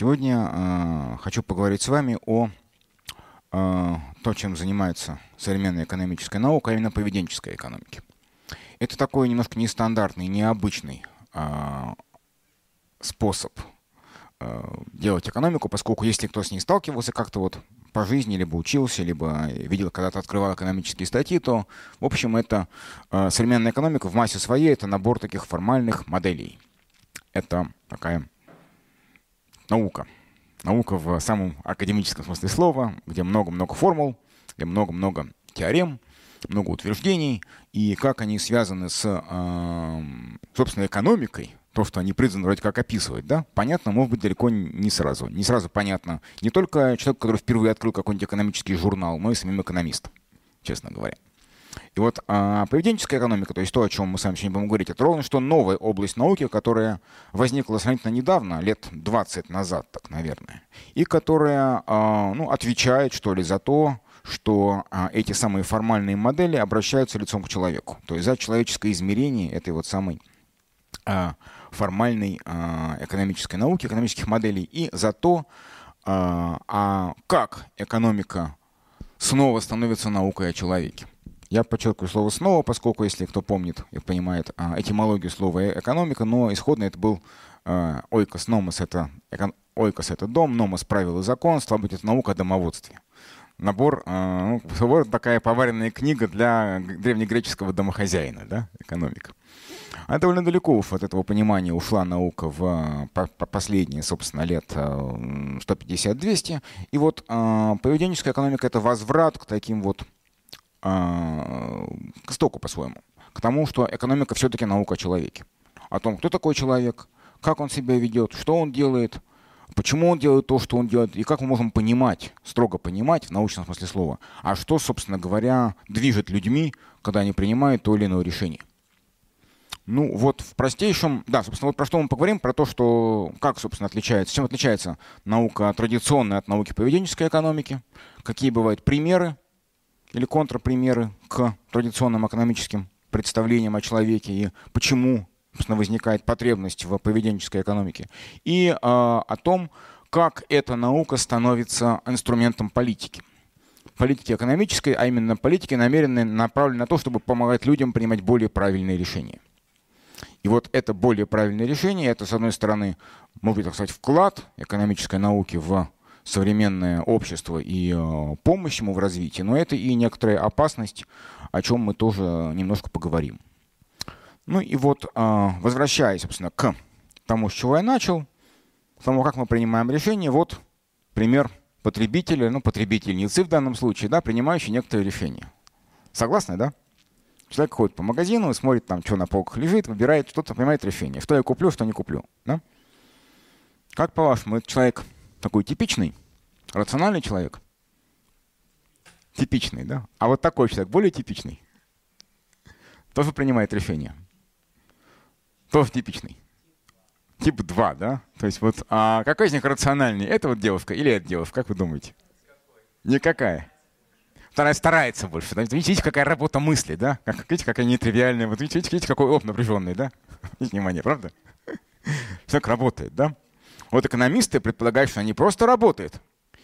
Сегодня э, хочу поговорить с вами о э, том, чем занимается современная экономическая наука, а именно поведенческой экономике. Это такой немножко нестандартный, необычный э, способ делать экономику, поскольку если кто с ней сталкивался как-то вот по жизни, либо учился, либо видел, когда-то открывал экономические статьи, то, в общем, это современная экономика в массе своей, это набор таких формальных моделей. Это такая наука. Наука в самом академическом смысле слова, где много-много формул, где много-много теорем, много утверждений, и как они связаны с, э, собственно, экономикой, то, что они призваны вроде как описывать, да, понятно, может быть, далеко не сразу. Не сразу понятно не только человеку, который впервые открыл какой-нибудь экономический журнал, но и самим экономистам, честно говоря. И вот а, поведенческая экономика, то есть то, о чем мы с вами сегодня будем говорить, это ровно что новая область науки, которая возникла сравнительно недавно, лет 20 назад, так, наверное, и которая а, ну, отвечает, что ли, за то, что а, эти самые формальные модели обращаются лицом к человеку. То есть за человеческое измерение этой вот самой а, формальной а, экономической науки, экономических моделей, и за то, а, а как экономика снова становится наукой о человеке. Я подчеркиваю слово «снова», поскольку, если кто помнит и понимает а, этимологию слова «экономика», но исходно это был а, «ойкос», «номос» — это «ойкос» — это дом, «номос» — правила и закон, стало быть, это наука о домоводстве. Набор, а, ну, такая поваренная книга для древнегреческого домохозяина, да, экономика. А довольно далеко от этого понимания ушла наука в по, по последние, собственно, лет 150-200. И вот поведенческая экономика — это возврат к таким вот а, к истоку по-своему. К тому, что экономика все-таки наука о человеке. О том, кто такой человек, как он себя ведет, что он делает, почему он делает то, что он делает, и как мы можем понимать, строго понимать в научном смысле слова, а что, собственно говоря, движет людьми, когда они принимают то или иное решение. Ну вот в простейшем, да, собственно, вот про что мы поговорим, про то, что как, собственно, отличается, чем отличается наука традиционная от науки поведенческой экономики, какие бывают примеры или контрпримеры к традиционным экономическим представлениям о человеке и почему собственно, возникает потребность в поведенческой экономике, и э, о том, как эта наука становится инструментом политики. Политики экономической, а именно политики, намеренной, направленной на то, чтобы помогать людям принимать более правильные решения. И вот это более правильное решение, это, с одной стороны, может быть, так сказать, вклад экономической науки в современное общество и э, помощь ему в развитии, но это и некоторая опасность, о чем мы тоже немножко поговорим. Ну и вот, э, возвращаясь, собственно, к тому, с чего я начал, к тому, как мы принимаем решения, вот пример потребителя, ну, потребительницы в данном случае, да, принимающий некоторые решения. Согласны, да? Человек ходит по магазину, смотрит там, что на полках лежит, выбирает что-то, принимает решение. Что я куплю, что не куплю. Да? Как по-вашему, этот человек такой типичный, рациональный человек. Типичный, да? А вот такой человек, более типичный, тоже принимает решения. Тоже типичный. Тип 2, да? То есть вот, а какой из них рациональнее? Это вот девушка или эта девушка? Как вы думаете? Никакая. Вторая старается больше. Да? Видите, какая работа мысли, да? Как, видите, какая нетривиальная. Вот видите, видите, какой оп напряженный, да? Внимание, правда? Человек работает, да? Вот экономисты предполагают, что они просто работают.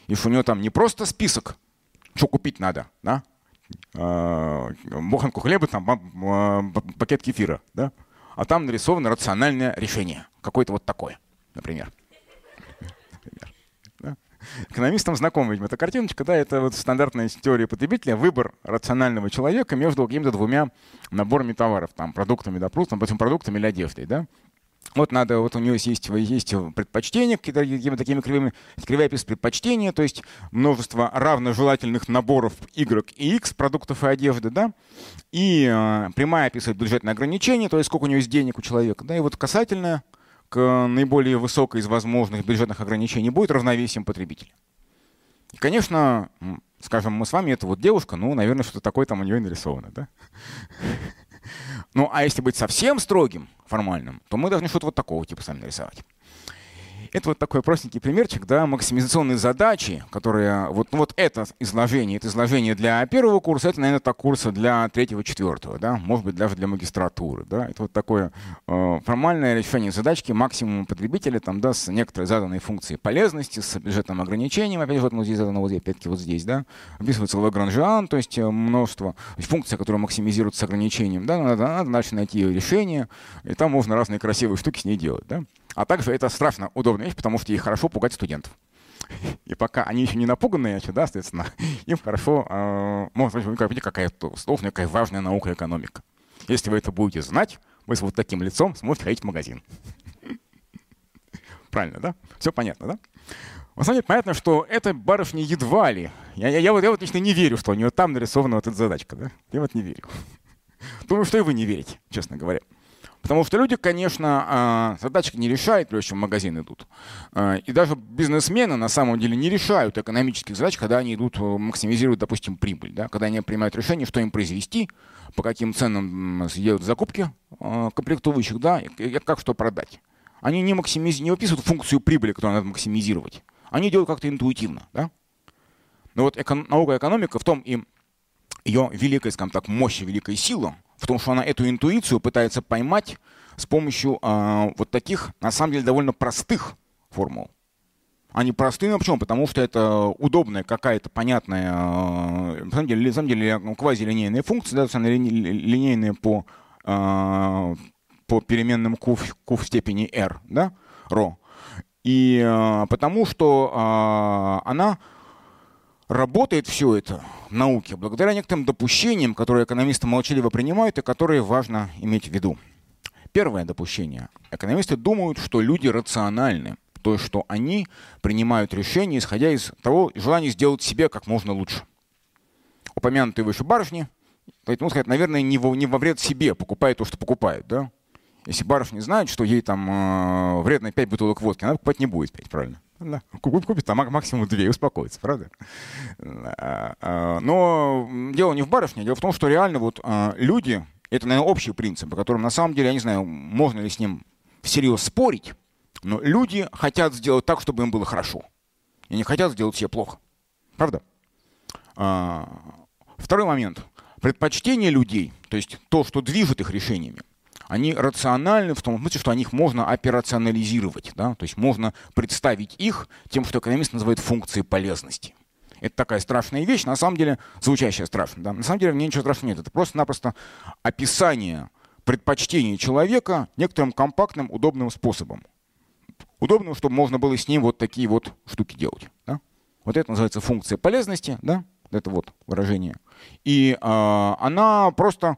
И что у него там не просто список, что купить надо, да? А, буханку хлеба, там а, пакет кефира, да? А там нарисовано рациональное решение. Какое-то вот такое, например. Экономистам знакома, видимо, эта картиночка, да, это вот стандартная теория потребителя, выбор рационального человека между какими-то двумя наборами товаров, там, продуктами, допустим, продуктами или одеждой, да. Вот надо, вот у него есть, есть предпочтения, какими-то такими кривыми, кривые опис предпочтения, то есть множество равножелательных наборов Y и X продуктов и одежды, да, и э, прямая описывает бюджетное ограничение, то есть сколько у него есть денег у человека, да, и вот касательно к наиболее высокой из возможных бюджетных ограничений будет равновесием потребителя. И, конечно, скажем, мы с вами, это вот девушка, ну, наверное, что-то такое там у нее нарисовано, да. Ну, а если быть совсем строгим, формальным, то мы должны что-то вот такого типа сами нарисовать. Это вот такой простенький примерчик, да, максимизационные задачи, которые, вот, вот это изложение, это изложение для первого курса, это, наверное, так курса для третьего, четвертого, да, может быть, даже для магистратуры, да. Это вот такое э, формальное решение задачки максимума потребителя, там, да, с некоторой заданной функцией полезности, с бюджетным ограничением, опять же, вот, вот здесь задано, вот опять-таки, вот здесь, да, описывается Лагранжиан, то есть э, множество, функция, которая максимизируется с ограничением, да, надо, надо дальше найти ее решение, и там можно разные красивые штуки с ней делать, да. А также это страшно удобная вещь, потому что ей хорошо пугать студентов. И пока они еще не напуганные, да, соответственно, им хорошо, э, может быть, какая-то условная, какая важная наука экономика. Если вы это будете знать, вы с вот таким лицом сможете ходить в магазин. Правильно, да? Все понятно, да? На самом понятно, что это барышня едва ли. Я, я, я, вот, я вот лично не верю, что у нее там нарисована вот эта задачка. Да? Я вот не верю. Думаю, что и вы не верите, честно говоря. Потому что люди, конечно, а, задачки не решают, прежде чем в магазин идут. А, и даже бизнесмены на самом деле не решают экономических задач, когда они идут, э, максимизируют, допустим, прибыль. Да? Когда они принимают решение, что им произвести, по каким ценам делают закупки а, комплектующих, да, и как что продать. Они не, максимиз... не выписывают функцию прибыли, которую надо максимизировать. Они делают как-то интуитивно. Да? Но вот эко... наука экономика в том и ее великая, скажем так, мощь великая сила – в том, что она эту интуицию пытается поймать с помощью э, вот таких, на самом деле, довольно простых формул. Они простые, ну почему? Потому что это удобная какая-то понятная, э, на самом деле, на самом деле квазилинейная функция, да, линейная по, э, по переменным q, q в степени r, да, ρ. И э, потому что э, она работает все это в науке благодаря некоторым допущениям, которые экономисты молчаливо принимают и которые важно иметь в виду. Первое допущение. Экономисты думают, что люди рациональны, то есть что они принимают решения, исходя из того желания сделать себе как можно лучше. Упомянутые выше барышни, поэтому сказать, наверное, не во, не во вред себе покупает то, что покупает, да? Если барышня знает, что ей там э, вредно 5 бутылок водки, она покупать не будет 5, правильно? Да. Купит, купит, а максимум две и успокоится, правда? А, а, но дело не в барышне, дело в том, что реально вот а, люди, это, наверное, общий принцип, по которому на самом деле, я не знаю, можно ли с ним всерьез спорить, но люди хотят сделать так, чтобы им было хорошо. И не хотят сделать себе плохо. Правда? Второй момент. Предпочтение людей, то есть то, что движет их решениями, они рациональны в том смысле, что о них можно операционализировать. Да? То есть можно представить их тем, что экономист называет функцией полезности. Это такая страшная вещь, на самом деле звучащая страшно. Да? На самом деле в ней ничего страшного нет. Это просто-напросто описание предпочтений человека некоторым компактным, удобным способом. Удобным, чтобы можно было с ним вот такие вот штуки делать. Да? Вот это называется функция полезности, да? это вот выражение. И э, она просто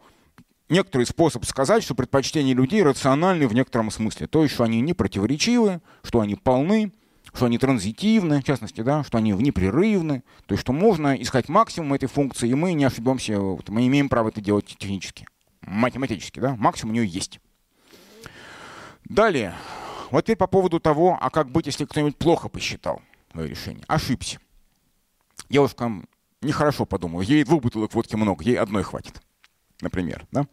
некоторый способ сказать, что предпочтения людей рациональны в некотором смысле. То есть, что они не противоречивы, что они полны, что они транзитивны, в частности, да, что они непрерывны. То есть, что можно искать максимум этой функции, и мы не ошибемся, мы имеем право это делать технически, математически. Да? Максимум у нее есть. Далее. Вот теперь по поводу того, а как быть, если кто-нибудь плохо посчитал свое решение. Ошибся. Девушка нехорошо подумала. Ей двух бутылок водки много, ей одной хватит. Например. Да?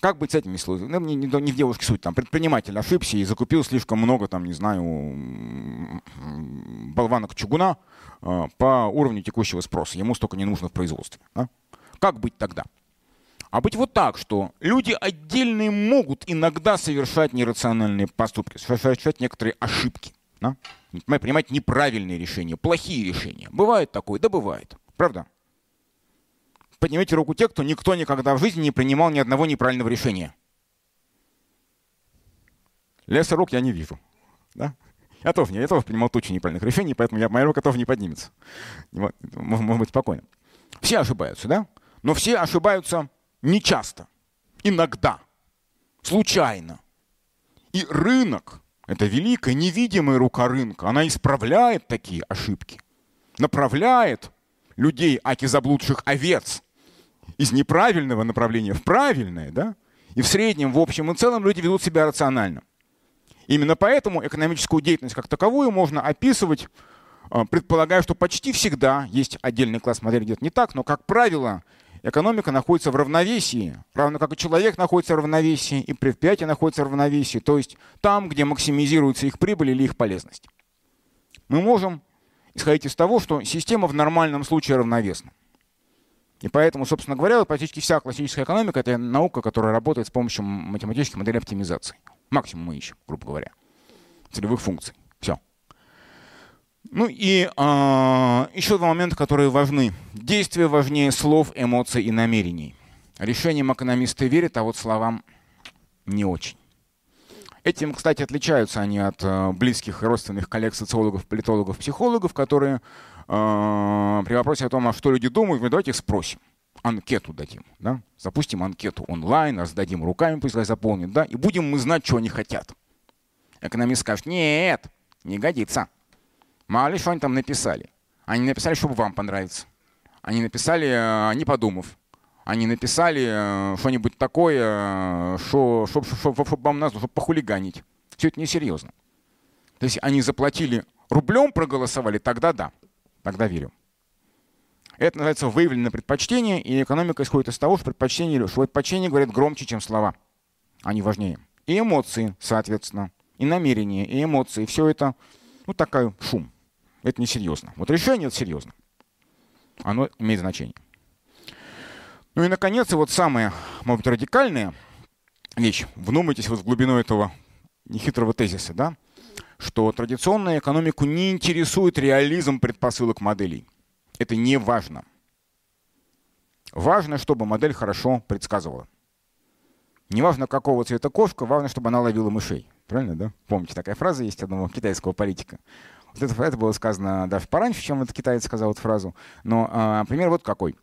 Как быть с этими случаями? Ну, не, в девушке суть. Там предприниматель ошибся и закупил слишком много, там, не знаю, болванок чугуна э, по уровню текущего спроса. Ему столько не нужно в производстве. Да? Как быть тогда? А быть вот так, что люди отдельные могут иногда совершать нерациональные поступки, совершать некоторые ошибки. Да? Принимать неправильные решения, плохие решения. Бывает такое? Да бывает. Правда? Поднимите руку те, кто никто никогда в жизни не принимал ни одного неправильного решения. Леса рук я не вижу. Да? Я тоже, не, я тоже принимал тучу неправильных решений, поэтому я, моя рука тоже не поднимется. Можно быть спокойным. Все ошибаются, да? Но все ошибаются не часто, иногда, случайно. И рынок, это великая невидимая рука рынка, она исправляет такие ошибки, направляет людей, аки заблудших овец, из неправильного направления в правильное, да? И в среднем, в общем и целом люди ведут себя рационально. Именно поэтому экономическую деятельность как таковую можно описывать, а, предполагая, что почти всегда есть отдельный класс модели, где-то не так, но, как правило, экономика находится в равновесии, равно как и человек находится в равновесии, и предприятие находится в равновесии, то есть там, где максимизируется их прибыль или их полезность. Мы можем исходить из того, что система в нормальном случае равновесна. И поэтому, собственно говоря, практически вся классическая экономика — это наука, которая работает с помощью математических моделей оптимизации. Максимум мы ищем, грубо говоря, целевых функций. Все. Ну и э, еще два момента, которые важны. Действие важнее слов, эмоций и намерений. Решением экономисты верят, а вот словам не очень. Этим, кстати, отличаются они от э, близких и родственных коллег социологов, политологов, психологов, которые при вопросе о том, а что люди думают, мы давайте их спросим. Анкету дадим, да? Запустим анкету онлайн, раздадим руками, пусть заполнят, да? И будем мы знать, что они хотят. Экономист скажет, нет, не годится. Мало ли, что они там написали. Они написали, чтобы вам понравится. Они написали, э, не подумав они написали э, что-нибудь такое, что, чтобы, чтобы, чтобы вам нас, чтобы похулиганить. Все это несерьезно. То есть они заплатили рублем, проголосовали, тогда да, тогда верю. Это называется выявленное предпочтение, и экономика исходит из того, что предпочтение, что предпочтение говорят громче, чем слова. Они важнее. И эмоции, соответственно, и намерения, и эмоции. Все это, ну, такой шум. Это несерьезно. Вот решение это серьезно. Оно имеет значение. Ну и, наконец, и вот самая, может быть, радикальная вещь. Внумайтесь вот в глубину этого нехитрого тезиса, да, что традиционную экономику не интересует реализм предпосылок моделей. Это не важно. Важно, чтобы модель хорошо предсказывала. Неважно, какого цвета кошка, важно, чтобы она ловила мышей. Правильно, да? Помните, такая фраза есть одного китайского политика. Вот это, это было сказано даже пораньше, чем этот китаец сказал эту фразу. Но а, пример вот какой.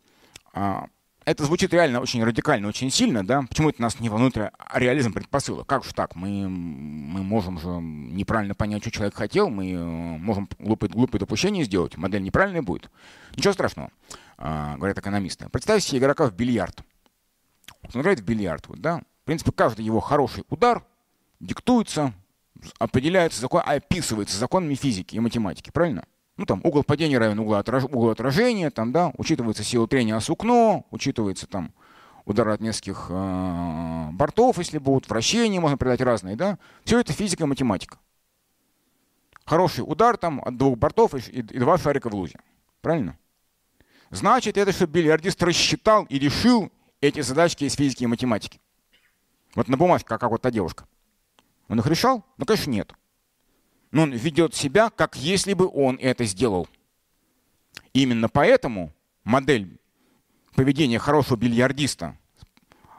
А, это звучит реально очень радикально, очень сильно, да? Почему это нас не волнует реализм предпосылок? Как же так? Мы, мы можем же неправильно понять, что человек хотел, мы э, можем глупые, глупые допущения сделать, модель неправильная будет. Ничего страшного, а, говорят экономисты. Представьте себе игрока в бильярд. Он играет в бильярд, вот, да? В принципе, каждый его хороший удар диктуется, определяется, закон, описывается законами физики и математики, правильно? Ну, там угол падения равен углу, отраж... углу отражения, там, да, учитывается сила трения о сукно, учитывается там удар от нескольких э, бортов, если будут, вращения можно придать разные, да. Все это физика и математика. Хороший удар там от двух бортов и, и, и два шарика в лузе. Правильно? Значит, это что бильярдист рассчитал и решил эти задачки из физики и математики. Вот на бумажке, как, как вот та девушка. Он их решал? Ну, конечно, нет но он ведет себя, как если бы он это сделал. Именно поэтому модель поведения хорошего бильярдиста,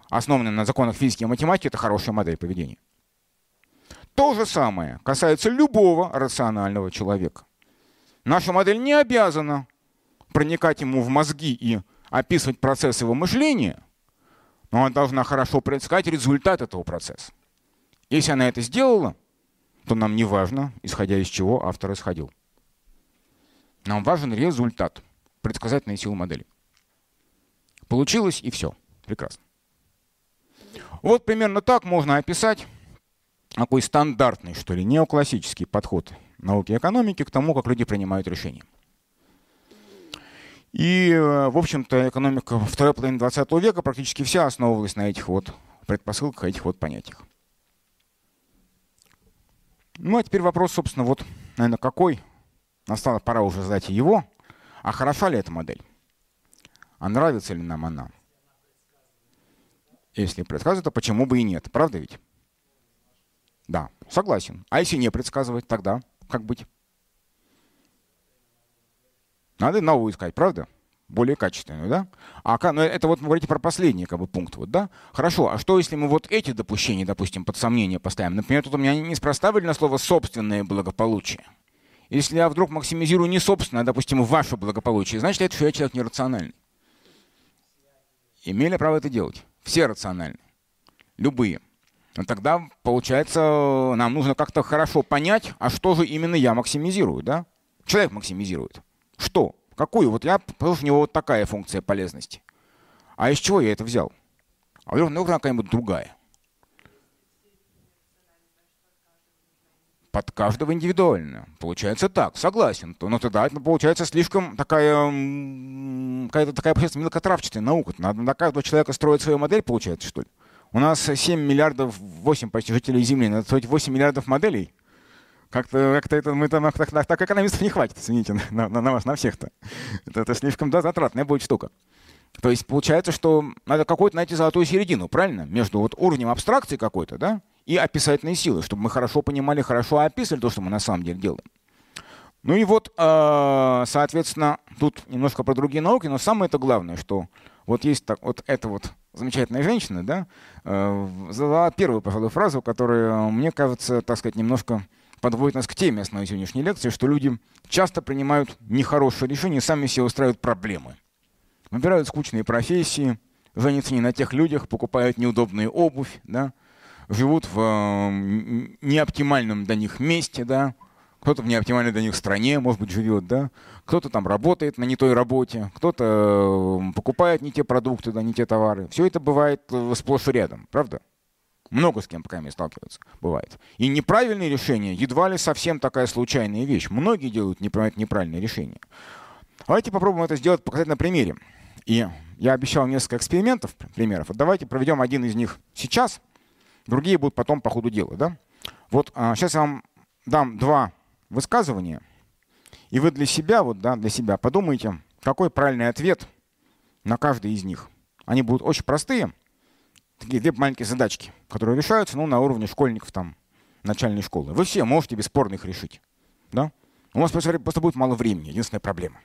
основанная на законах физики и математики, это хорошая модель поведения. То же самое касается любого рационального человека. Наша модель не обязана проникать ему в мозги и описывать процесс его мышления, но она должна хорошо предсказать результат этого процесса. Если она это сделала, то нам не важно, исходя из чего автор исходил. Нам важен результат, предсказательные силы модели. Получилось и все. Прекрасно. Вот примерно так можно описать такой стандартный, что ли, неоклассический подход науки и экономики к тому, как люди принимают решения. И, э, в общем-то, экономика второй половины 20 века практически вся основывалась на этих вот предпосылках, этих вот понятиях. Ну, а теперь вопрос, собственно, вот, наверное, какой? Настала пора уже задать его. А хороша ли эта модель? А нравится ли нам она? Если предсказывает, то почему бы и нет? Правда ведь? Да, согласен. А если не предсказывать, тогда как быть? Надо новую искать, правда? Более качественную, да? А но это вот вы говорите про последний как бы пункт, вот, да? Хорошо, а что если мы вот эти допущения, допустим, под сомнение поставим? Например, тут у меня неспроста на слово «собственное благополучие». Если я вдруг максимизирую не собственное, а, допустим, ваше благополучие, значит это, что я человек нерациональный. Имели право это делать. Все рациональны. Любые. Но тогда, получается, нам нужно как-то хорошо понять, а что же именно я максимизирую, да? Человек максимизирует. Что? Какую? Вот я, у него вот такая функция полезности. А из чего я это взял? А вдруг ну, какая-нибудь другая. под каждого индивидуально. Получается так, согласен. Но тогда это получается слишком такая, какая-то такая общественно мелкотравчатая наука. Надо на каждого человека строить свою модель, получается, что ли? У нас 7 миллиардов, 8 почти жителей Земли, надо строить 8 миллиардов моделей. Как-то как это мы там так, так, так экономистов не хватит, извините, на, на, на вас, на всех-то. Это, это слишком да, затратная будет штука. То есть получается, что надо какую-то найти золотую середину, правильно? Между вот уровнем абстракции какой-то, да, и описательной силы, чтобы мы хорошо понимали, хорошо описывали то, что мы на самом деле делаем. Ну и вот, а, соответственно, тут немножко про другие науки, но самое это главное, что вот есть так, вот эта вот замечательная женщина, да, э, задала первую, пожалуй, фразу, которая, мне кажется, так сказать, немножко подводит нас к теме основной сегодняшней лекции, что люди часто принимают нехорошие решения и сами себе устраивают проблемы. Выбирают скучные профессии, женятся не на тех людях, покупают неудобную обувь, да, живут в э, неоптимальном для них месте, да, кто-то в неоптимальной для них стране, может быть, живет, да, кто-то там работает на не той работе, кто-то э, покупает не те продукты, да, не те товары. Все это бывает э, сплошь и рядом, правда? Много с кем пока не сталкиваются, бывает. И неправильные решения едва ли совсем такая случайная вещь. Многие делают неправильные решения. Давайте попробуем это сделать, показать на примере. И я обещал несколько экспериментов, примеров. Вот давайте проведем один из них сейчас – Другие будут потом по ходу дела. Да? Вот а, сейчас я вам дам два высказывания, и вы для себя, вот, да, для себя подумайте, какой правильный ответ на каждый из них. Они будут очень простые, такие две маленькие задачки, которые решаются ну, на уровне школьников там, начальной школы. Вы все можете бесспорно их решить. Да? У вас просто, просто будет мало времени, единственная проблема.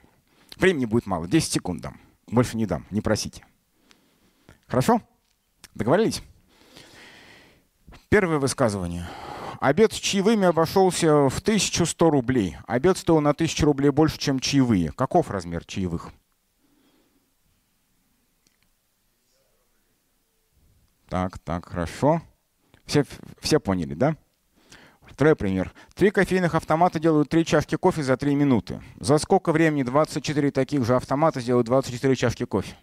Времени будет мало, 10 секунд дам. Больше не дам, не просите. Хорошо? Договорились? Первое высказывание. Обед с чаевыми обошелся в 1100 рублей. Обед стоил на 1000 рублей больше, чем чаевые. Каков размер чаевых? Так, так, хорошо. Все, все поняли, да? Второй пример. Три кофейных автомата делают три чашки кофе за три минуты. За сколько времени 24 таких же автомата сделают 24 чашки кофе?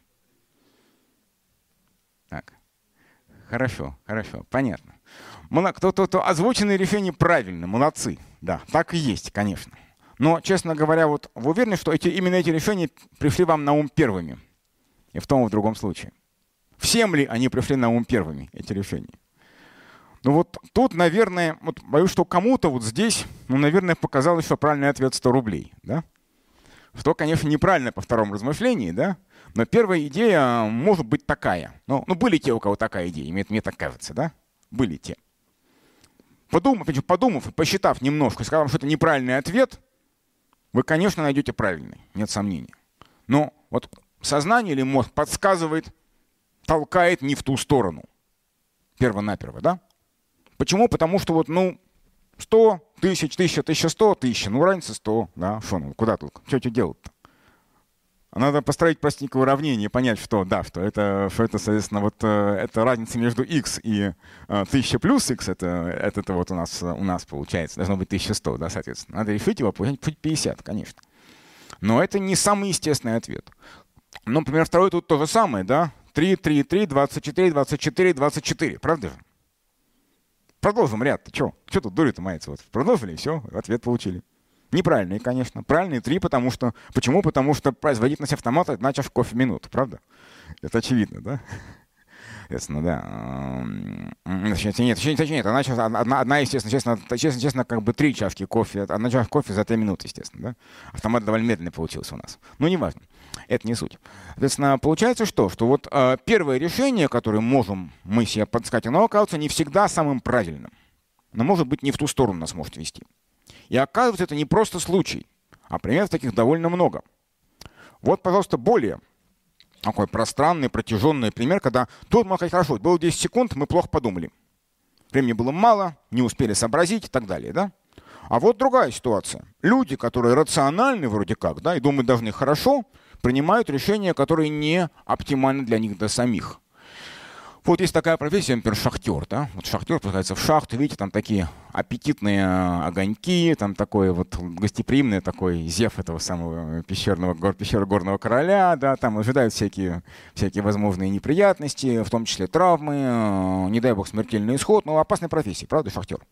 Так. Хорошо, хорошо, понятно. Кто-то то озвученные решения правильно, молодцы. Да, так и есть, конечно. Но, честно говоря, вот вы уверены, что эти, именно эти решения пришли вам на ум первыми? И в том и в другом случае. Всем ли они пришли на ум первыми, эти решения? Ну вот тут, наверное, вот боюсь, что кому-то вот здесь, ну, наверное, показалось, что правильный ответ 100 рублей, да? Что, конечно, неправильно по второму размышлении, да? Но первая идея может быть такая. Ну, ну были те, у кого такая идея, мне, мне так кажется, да? Были те. Подумав, подумав, посчитав немножко, сказав, что это неправильный ответ, вы, конечно, найдете правильный, нет сомнений. Но вот сознание или мозг подсказывает, толкает не в ту сторону. Перво-наперво, да? Почему? Потому что вот, ну, 100, тысяч, 1000, 1100, 1000. Ну, разница 100, да, что ну, куда тут, что тебе делать-то? Надо построить простенькое уравнение и понять, что да, что это, что это, соответственно, вот э, это разница между x и э, 1000 плюс x, это, это, это вот у нас, у нас получается, должно быть 1100, да, соответственно. Надо решить его, получить 50, конечно. Но это не самый естественный ответ. Ну, например, второй тут то же самое, да? 3, 3, 3, 24, 24, 24, правда же? Продолжим ряд. Что? Что тут дури-то мается? Вот продолжили, все, ответ получили. Неправильные, конечно. Правильные три, потому что... Почему? Потому что производительность автомата — это чашка кофе в минуту, правда? Это очевидно, да? Соответственно, да. Точнее, нет, точнее, точнее, нет. Одна, одна, одна, естественно, честно, честно, честно, как бы три чашки кофе. Одна чашка кофе за три минуты, естественно, да? Автомат довольно медленный получился у нас. Ну, неважно. Это не суть. Соответственно, получается что? Что вот э, первое решение, которое можем мы себе подсказать, оно оказывается не всегда самым правильным. Но, может быть, не в ту сторону нас может вести. И оказывается, это не просто случай, а примеров таких довольно много. Вот, пожалуйста, более такой пространный, протяженный пример, когда тут сказать, хорошо, было 10 секунд, мы плохо подумали. Времени было мало, не успели сообразить и так далее, да? А вот другая ситуация. Люди, которые рациональны вроде как, да, и думают должны хорошо, принимают решения, которые не оптимальны для них до самих. Вот есть такая профессия, например, шахтер. Да? Вот шахтер пускается в шахту, видите, там такие аппетитные э, огоньки, там такой вот гостеприимный такой зев этого самого пещерного, гор, пещеры горного короля, да, там ожидают всякие, всякие возможные неприятности, в том числе травмы, э, не дай бог смертельный исход, но опасная профессия, правда, шахтер?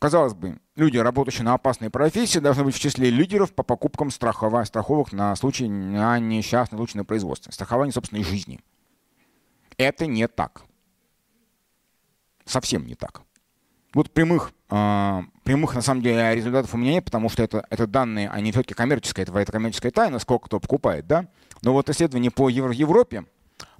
Казалось бы, люди, работающие на опасной профессии, должны быть в числе лидеров по покупкам страховых, на случай на несчастный случай на производстве. Страхование собственной жизни. Это не так. Совсем не так. Вот прямых, э, прямых на самом деле результатов у меня нет, потому что это, это данные, они все-таки коммерческие, это, это коммерческая тайна, сколько кто покупает, да. Но вот исследования по Европе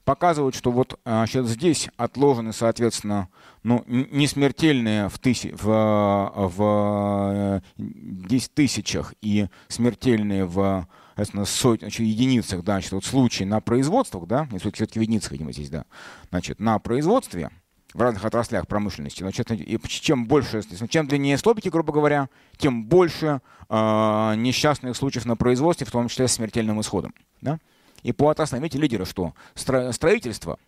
показывают, что вот а, сейчас здесь отложены, соответственно, ну, не смертельные в, тысяч, в, в 10 э, тысячах и смертельные в сотен, значит, единицах, да, значит, вот случаи на производствах, да, все-таки в единицах, видимо, здесь, да, значит, на производстве в разных отраслях промышленности. Значит, и чем больше, чем длиннее столбики, грубо говоря, тем больше э, несчастных случаев на производстве, в том числе с смертельным исходом. Да? И по отраслям, видите, лидеры что? Строительство,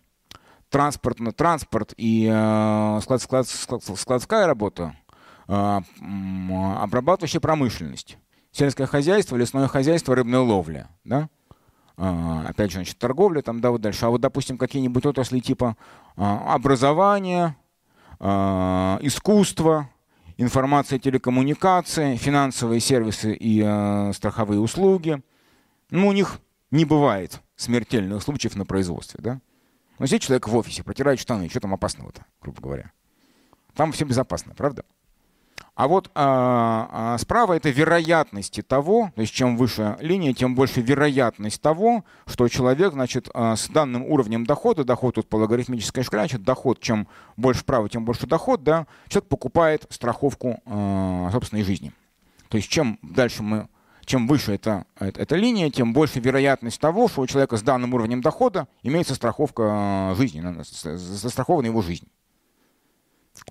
транспорт, транспорт и э, склад, склад, склад, складская работа, э, обрабатывающая промышленность, сельское хозяйство, лесное хозяйство, рыбная ловля. Да? Э, опять же, значит, торговля, там, да, вот дальше. А вот, допустим, какие-нибудь отрасли типа образования, э, искусства, информация, телекоммуникации, финансовые сервисы и э, страховые услуги. Ну, у них не бывает смертельных случаев на производстве, да? Но здесь человек в офисе протирает штаны, что там опасного-то, грубо говоря? Там все безопасно, правда? А вот а, а, справа это вероятности того, то есть чем выше линия, тем больше вероятность того, что человек, значит, а, с данным уровнем дохода, доход тут по логарифмической шкале, значит, доход, чем больше вправо, тем больше доход, да, человек покупает страховку а, собственной жизни. То есть чем дальше мы чем выше эта, эта линия, тем больше вероятность того, что у человека с данным уровнем дохода имеется страховка э, жизни, застрахована его жизнь.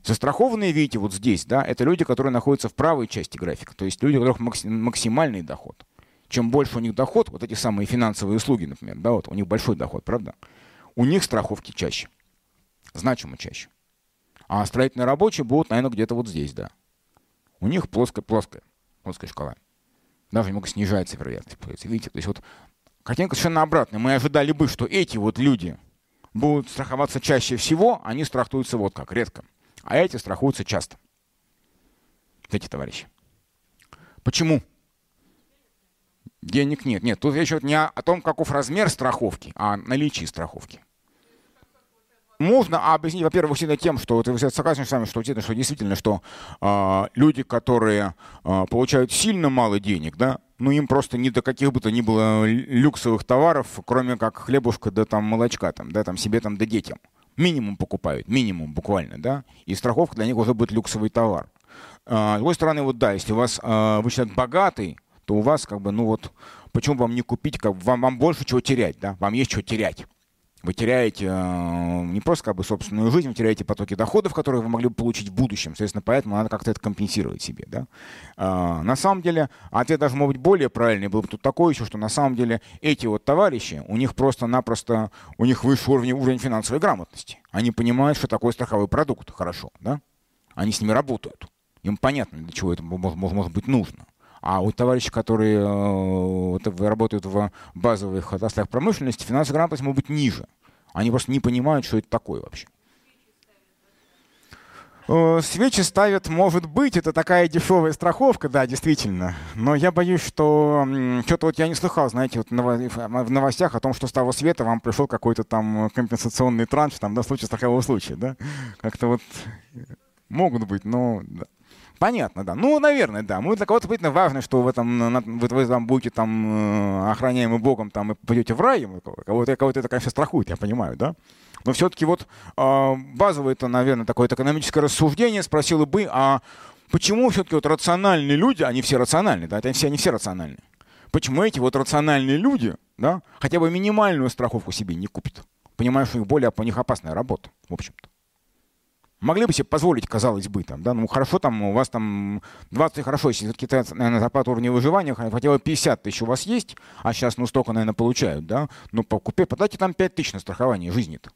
Застрахованные, видите, вот здесь, да, это люди, которые находятся в правой части графика, то есть люди, у которых максимальный доход. Чем больше у них доход, вот эти самые финансовые услуги, например, да, вот у них большой доход, правда? У них страховки чаще, значимо чаще. А строительные рабочие будут, наверное, где-то вот здесь, да. У них плоская, плоская, шкала даже немного снижается вероятность. Видите, то есть вот картинка совершенно обратная. Мы ожидали бы, что эти вот люди будут страховаться чаще всего, они страхуются вот как, редко. А эти страхуются часто. Эти товарищи. Почему? Денег нет. Нет, тут речь идет не о том, каков размер страховки, а о наличии страховки. Можно объяснить, во-первых, всегда тем, что вот, вы согласны с вами, что, что действительно, что э, люди, которые э, получают сильно мало денег, да, ну им просто ни до каких бы то ни было люксовых товаров, кроме как хлебушка да там молочка, там, да, там себе там да детям. Минимум покупают, минимум буквально, да, и страховка для них уже будет люксовый товар. А, с другой стороны, вот да, если у вас, э, вы человек богатый, то у вас как бы, ну вот, почему вам не купить, как, вам, вам больше чего терять, да, вам есть что терять вы теряете э, не просто как бы собственную жизнь, вы теряете потоки доходов, которые вы могли бы получить в будущем. Соответственно, поэтому надо как-то это компенсировать себе. Да? А, на самом деле, ответ даже может быть более правильный. Был бы тут такой еще, что на самом деле эти вот товарищи, у них просто-напросто, у них выше уровень, уровень финансовой грамотности. Они понимают, что такое страховой продукт хорошо. Да? Они с ними работают. Им понятно, для чего это может, может быть нужно. А у товарищей, которые э, работают в базовых отраслях промышленности, финансовая грамотность может быть ниже. Они просто не понимают, что это такое вообще. Э, свечи ставят, может быть, это такая дешевая страховка, да, действительно. Но я боюсь, что что-то вот я не слыхал, знаете, вот в новостях о том, что с того света вам пришел какой-то там компенсационный транш, там, на случай страхового случая, да. Как-то вот могут быть, но да. Понятно, да. Ну, наверное, да. Ну, для кого-то действительно важно, что в этом, вы, вы там будете там э, охраняемы Богом там, и пойдете в рай. Кого-то, кого-то это, конечно, страхует, я понимаю, да. Но все-таки вот э, базовое это, наверное, такое экономическое рассуждение спросило бы, а почему все-таки вот рациональные люди, они все рациональны, да, это все, они все рациональны. Почему эти вот рациональные люди, да, хотя бы минимальную страховку себе не купят? Понимаю, что у них более по них опасная работа, в общем-то. Могли бы себе позволить, казалось бы, там, да, ну хорошо, там у вас там 20 хорошо, если все-таки, наверное, зарплата уровня выживания, хотя бы 50 тысяч у вас есть, а сейчас, ну, столько, наверное, получают, да, ну, покупи, подайте там 5 тысяч на страхование жизни-то.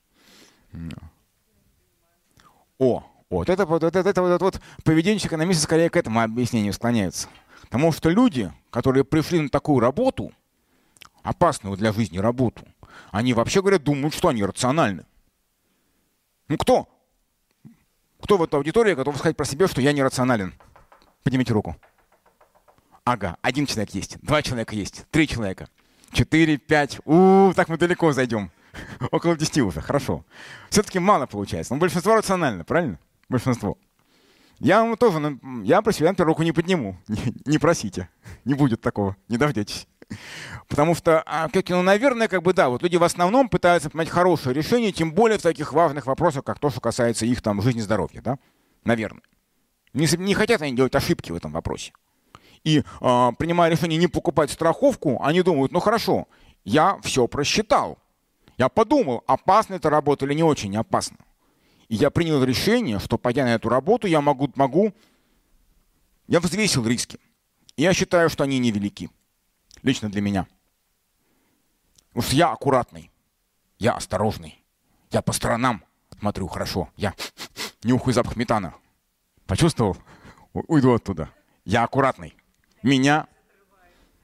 О, вот это вот, это, это, вот, вот поведение экономиста скорее к этому объяснению склоняется. Потому что люди, которые пришли на такую работу, опасную для жизни работу, они вообще говорят, думают, что они рациональны. Ну кто Кто в этой аудитории готов сказать про себя, что я нерационален? Поднимите руку. Ага, один человек есть, два человека есть, три человека, четыре, пять. У, так мы далеко зайдем. Около десяти уже, хорошо. Все-таки мало получается. Но большинство рационально, правильно? Большинство. Я вам тоже, я про себя, например, руку не подниму. Не, не просите. Не будет такого. Не дождетесь. Потому что, а, как, ну, наверное, как бы да, вот люди в основном пытаются принять хорошее решение, тем более в таких важных вопросах, как то, что касается их там жизни и здоровья, да? Наверное. Не, не хотят они делать ошибки в этом вопросе. И э, принимая решение не покупать страховку, они думают, ну хорошо, я все просчитал. Я подумал, опасно это работа или не очень опасно. И я принял решение, что пойдя на эту работу, я могу, могу я взвесил риски. Я считаю, что они невелики лично для меня. Что я аккуратный, я осторожный, я по сторонам смотрю хорошо, я нюхаю запах метана. Почувствовал? Уйду оттуда. Я аккуратный. Меня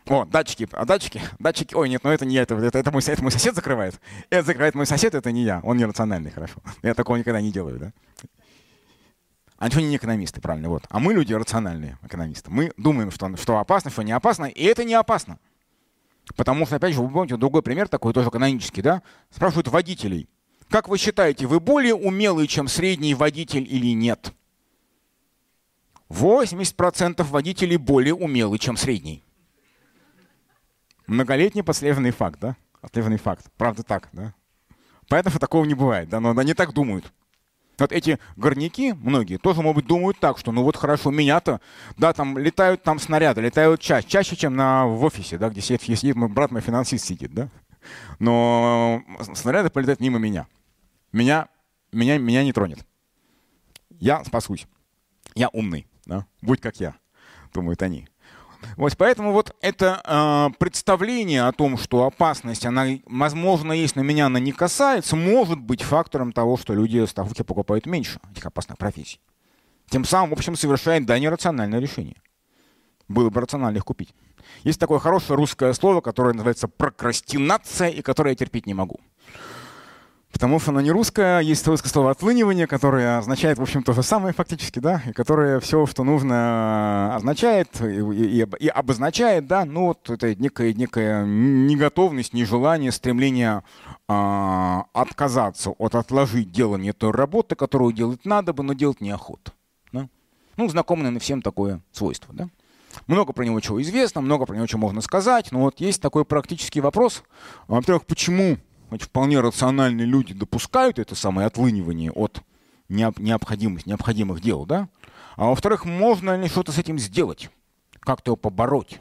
о, датчики, а датчики, датчики, ой, нет, ну это не я, это, это, это, мой, это мой сосед закрывает. Это закрывает мой сосед, это не я, он нерациональный, хорошо. Я такого никогда не делаю, да. Они что не экономисты, правильно, вот. А мы люди рациональные экономисты. Мы думаем, что, что опасно, что не опасно, и это не опасно. Потому что, опять же, вы помните, другой пример такой, тоже канонический, да? Спрашивают водителей. Как вы считаете, вы более умелый, чем средний водитель или нет? 80% водителей более умелы, чем средний. Многолетний последовательный факт, да? Отслеженный факт. Правда так, да? Поэтому такого не бывает, да? Но они так думают. Вот эти горняки, многие, тоже, может быть, думают так, что ну вот хорошо, меня-то, да, там летают там снаряды, летают чаще, чаще, чем на, в офисе, да, где сидит, сидит мой брат, мой финансист сидит, да. Но снаряды полетают мимо меня. Меня, меня, меня не тронет. Я спасусь. Я умный, да, будь как я, думают они. Вот поэтому вот это э, представление о том, что опасность, она, возможно, есть, но меня она не касается, может быть фактором того, что люди страховки покупают меньше этих опасных профессий. Тем самым, в общем, совершает, да, нерациональное решение. Было бы рационально их купить. Есть такое хорошее русское слово, которое называется прокрастинация, и которое я терпеть не могу. Потому что оно не русское, есть русское слово «отлынивание», которое означает, в общем, то же самое фактически, да, и которое все, что нужно, означает и, и, и обозначает, да, ну вот это некая, некая неготовность, нежелание, стремление а, отказаться от отложить делание той работы, которую делать надо бы, но делать неохота. Да? Ну, знакомо, наверное, всем такое свойство, да. Много про него чего известно, много про него чего можно сказать, но вот есть такой практический вопрос. Во-первых, почему Значит, вполне рациональные люди допускают это самое отлынивание от необходимости, необходимых дел, да? А во-вторых, можно ли что-то с этим сделать? Как-то его побороть?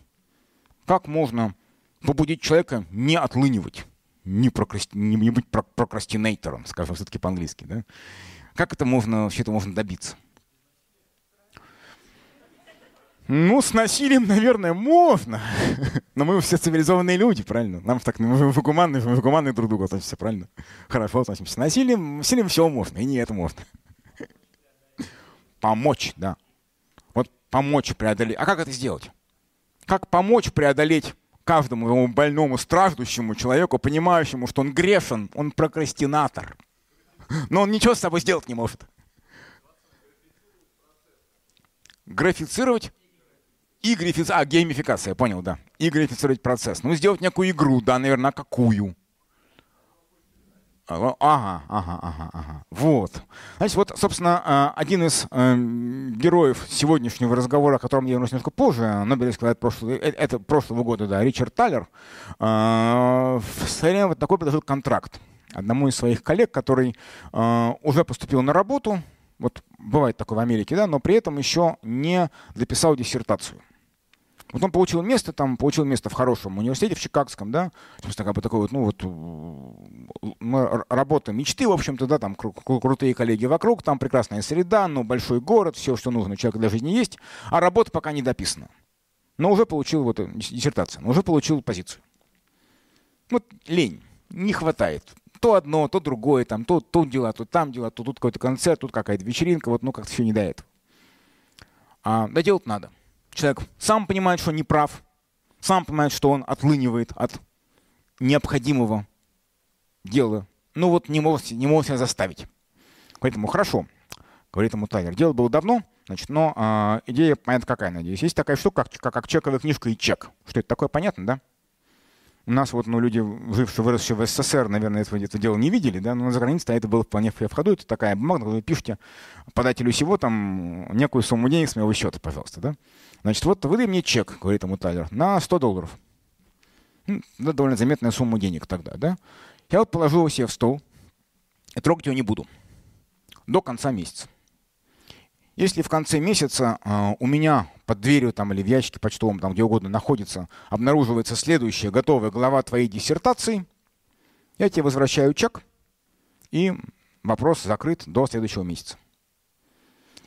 Как можно побудить человека не отлынивать, не, прокрасти... не быть прокрастинейтором, скажем все-таки по-английски, да? Как это можно, вообще это можно добиться? Ну, с насилием, наверное, можно. Но мы все цивилизованные люди, правильно? Нам так, мы в гуманные, в гуманные друг к другу относимся, правильно? Хорошо относимся. С насилием, насилием все можно, и не это можно. Помочь, да. Вот помочь преодолеть. А как это сделать? Как помочь преодолеть каждому больному, страждущему человеку, понимающему, что он грешен, он прокрастинатор. Но он ничего с собой сделать не может. Графицировать и геймификация, а, геймификация, понял, да. И геймифицировать процесс. Ну, сделать некую игру, да, наверное, какую? Ага, ага, ага, ага. Вот. Значит, вот, собственно, а, один из э, героев сегодняшнего разговора, о котором я вернусь немножко позже, Нобелевский лауреат прошлого, э, это прошлого года, да, Ричард Таллер, в свое вот такой предложил контракт одному из своих коллег, который э, уже поступил на работу, вот бывает такое в Америке, да, но при этом еще не дописал диссертацию. Вот он получил место, там, получил место в хорошем университете, в Чикагском, да, собственно, как бы такой вот, ну вот, работа мечты, в общем-то, да, там кру- крутые коллеги вокруг, там прекрасная среда, ну, большой город, все, что нужно человеку для жизни есть, а работа пока не дописана. Но уже получил вот э, диссертацию, но уже получил позицию. Вот лень, не хватает. То одно, то другое, там, то тут дела, то там дела, то тут какой-то концерт, тут какая-то вечеринка, вот, ну, как-то все не до этого. А доделать надо человек сам понимает, что не прав, сам понимает, что он отлынивает от необходимого дела, ну вот не может, не может себя заставить. Поэтому хорошо. говорит ему Тайлер. Дело было давно, значит, но э, идея, понятно, какая, надеюсь. Есть такая штука, как, как, как чековая книжка и чек. Что это такое, понятно, да? У нас вот, ну, люди, жившие, выросшие в СССР, наверное, это, это дело не видели, да, но за границей это было вполне в ходу. Это такая бумага, вы пишете подателю всего там некую сумму денег с моего счета, пожалуйста, да. Значит, вот выдай мне чек, говорит ему Тайлер, на 100 долларов. Ну, довольно заметная сумма денег тогда, да. Я вот положу его себе в стол и трогать его не буду до конца месяца. Если в конце месяца э, у меня под дверью там, или в ящике почтовом, там где угодно находится, обнаруживается следующая готовая глава твоей диссертации, я тебе возвращаю чек, и вопрос закрыт до следующего месяца.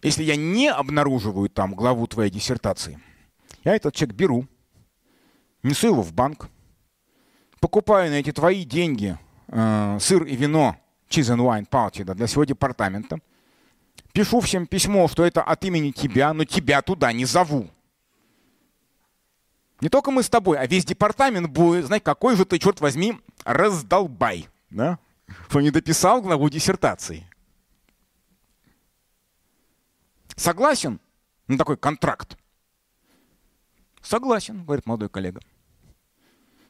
Если я не обнаруживаю там главу твоей диссертации, я этот чек беру, несу его в банк, покупаю на эти твои деньги э, сыр и вино Cheese and Wine Party да, для своего департамента – пишу всем письмо, что это от имени тебя, но тебя туда не зову. Не только мы с тобой, а весь департамент будет знать, какой же ты, черт возьми, раздолбай. Да? Что не дописал главу диссертации. Согласен на такой контракт? Согласен, говорит молодой коллега.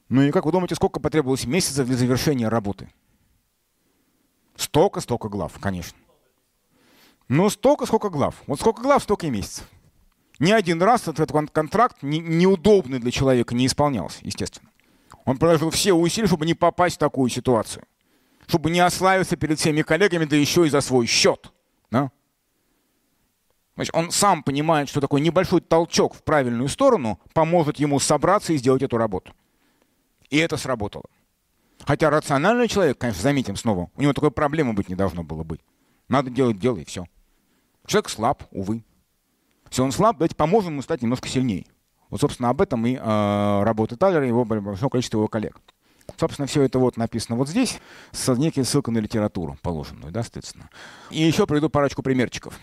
Ну и как вы думаете, сколько потребовалось месяцев для завершения работы? Столько, столько глав, конечно. Ну, столько, сколько глав. Вот сколько глав, столько и месяцев. Ни один раз этот контракт неудобный для человека не исполнялся, естественно. Он приложил все усилия, чтобы не попасть в такую ситуацию. Чтобы не ославиться перед всеми коллегами, да еще и за свой счет. Да? Значит, он сам понимает, что такой небольшой толчок в правильную сторону поможет ему собраться и сделать эту работу. И это сработало. Хотя рациональный человек, конечно, заметим снова, у него такой проблемы быть не должно было быть. Надо делать дело и все. Человек слаб, увы. Если он слаб, давайте поможем ему стать немножко сильнее. Вот, собственно, об этом и э, работает Талер и его большое количество его коллег. Собственно, все это вот написано вот здесь, с некой ссылкой на литературу положенную, да, соответственно. И еще приведу парочку примерчиков.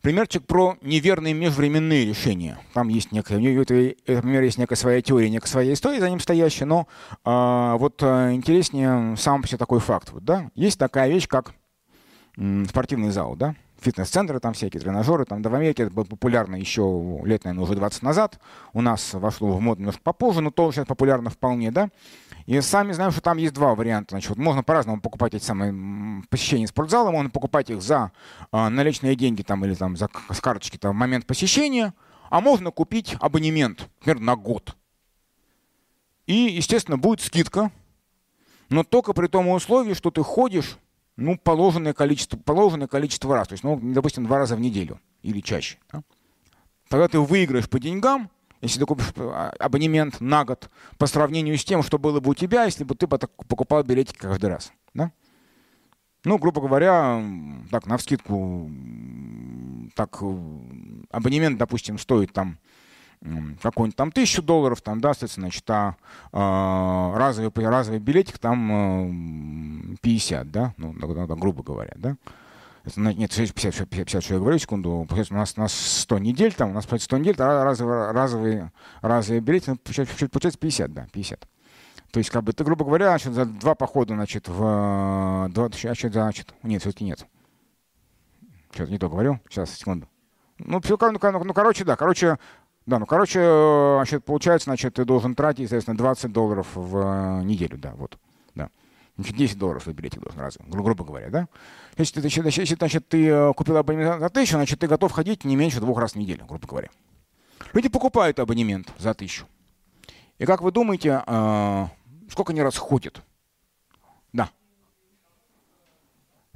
Примерчик про неверные межвременные решения. Там есть некая, это, это, например, есть некая своя теория, некая своя история за ним стоящая, но э, вот э, интереснее сам по себе такой факт. Вот, да? Есть такая вещь, как м, спортивный зал, да? Фитнес-центры там всякие, тренажеры. Там, да, в Америке это было популярно еще лет, наверное, уже 20 назад. У нас вошло в моду немножко попозже, но тоже сейчас популярно вполне, да. И сами знаем, что там есть два варианта. Значит, вот можно по-разному покупать эти самые посещения спортзала, можно покупать их за э, наличные деньги там, или там, за, с карточки там, в момент посещения, а можно купить абонемент, например, на год. И, естественно, будет скидка, но только при том условии, что ты ходишь ну, положенное количество, положенное количество раз. То есть, ну, допустим, два раза в неделю или чаще. Да? Тогда ты выиграешь по деньгам, если ты купишь а, абонемент на год, по сравнению с тем, что было бы у тебя, если бы ты покупал билетики каждый раз. Да? Ну, грубо говоря, так, на вскидку, так, абонемент, допустим, стоит там какой-нибудь там тысячу долларов, там, да, значит, а, а разовый, разовый билетик там 50, да, ну, грубо говоря, да. Это, нет, 50, 50, 50, что я говорю, секунду. У нас, у нас 100 недель, там, у нас 100 недель, разовый, разовый, разовый билет, ну, получается 50, да, 50. То есть, как бы, ты, грубо говоря, значит, за два похода, значит, в... Два, значит, значит, нет, все-таки нет. Что-то не то говорю. Сейчас, секунду. Ну, все, ну, ну, ну, короче, да, короче, да, ну, короче, значит, получается, значит, ты должен тратить, естественно, 20 долларов в э, неделю, да, вот, да. Значит, 10 долларов за билетик должен раз, гру- грубо говоря, да. Если, ты, если, значит, ты э, купил абонемент за тысячу, значит, ты готов ходить не меньше двух раз в неделю, грубо говоря. Люди покупают абонемент за тысячу. И как вы думаете, э, сколько они раз? Да.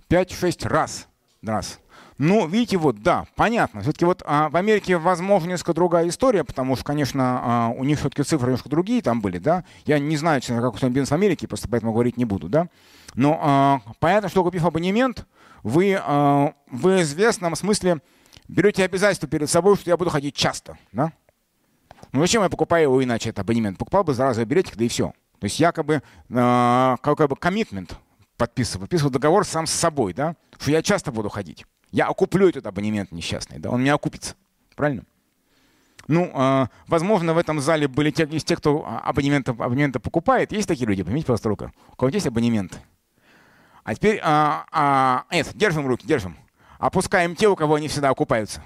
5-6 раз. Раз. Ну, видите, вот, да, понятно. Все-таки вот а, в Америке, возможно, несколько другая история, потому что, конечно, а, у них все-таки цифры немножко другие там были, да. Я не знаю, честно, как устроен бизнес в Америке, просто поэтому говорить не буду, да. Но а, понятно, что купив абонемент, вы а, в известном смысле берете обязательство перед собой, что я буду ходить часто, да. Ну зачем я покупаю его иначе, этот абонемент? Покупал бы сразу билетик, да и все. То есть якобы, э, как бы коммитмент подписываю, подписываю договор сам с собой, да, что я часто буду ходить. Я окуплю этот абонемент несчастный, да, он мне окупится. Правильно? Ну, э, возможно, в этом зале были те, есть те, кто абонементы, абонементы покупает. Есть такие люди, поймите, пожалуйста, руку. У кого есть абонементы? А теперь, а, а, нет, держим руки, держим. Опускаем те, у кого они всегда окупаются.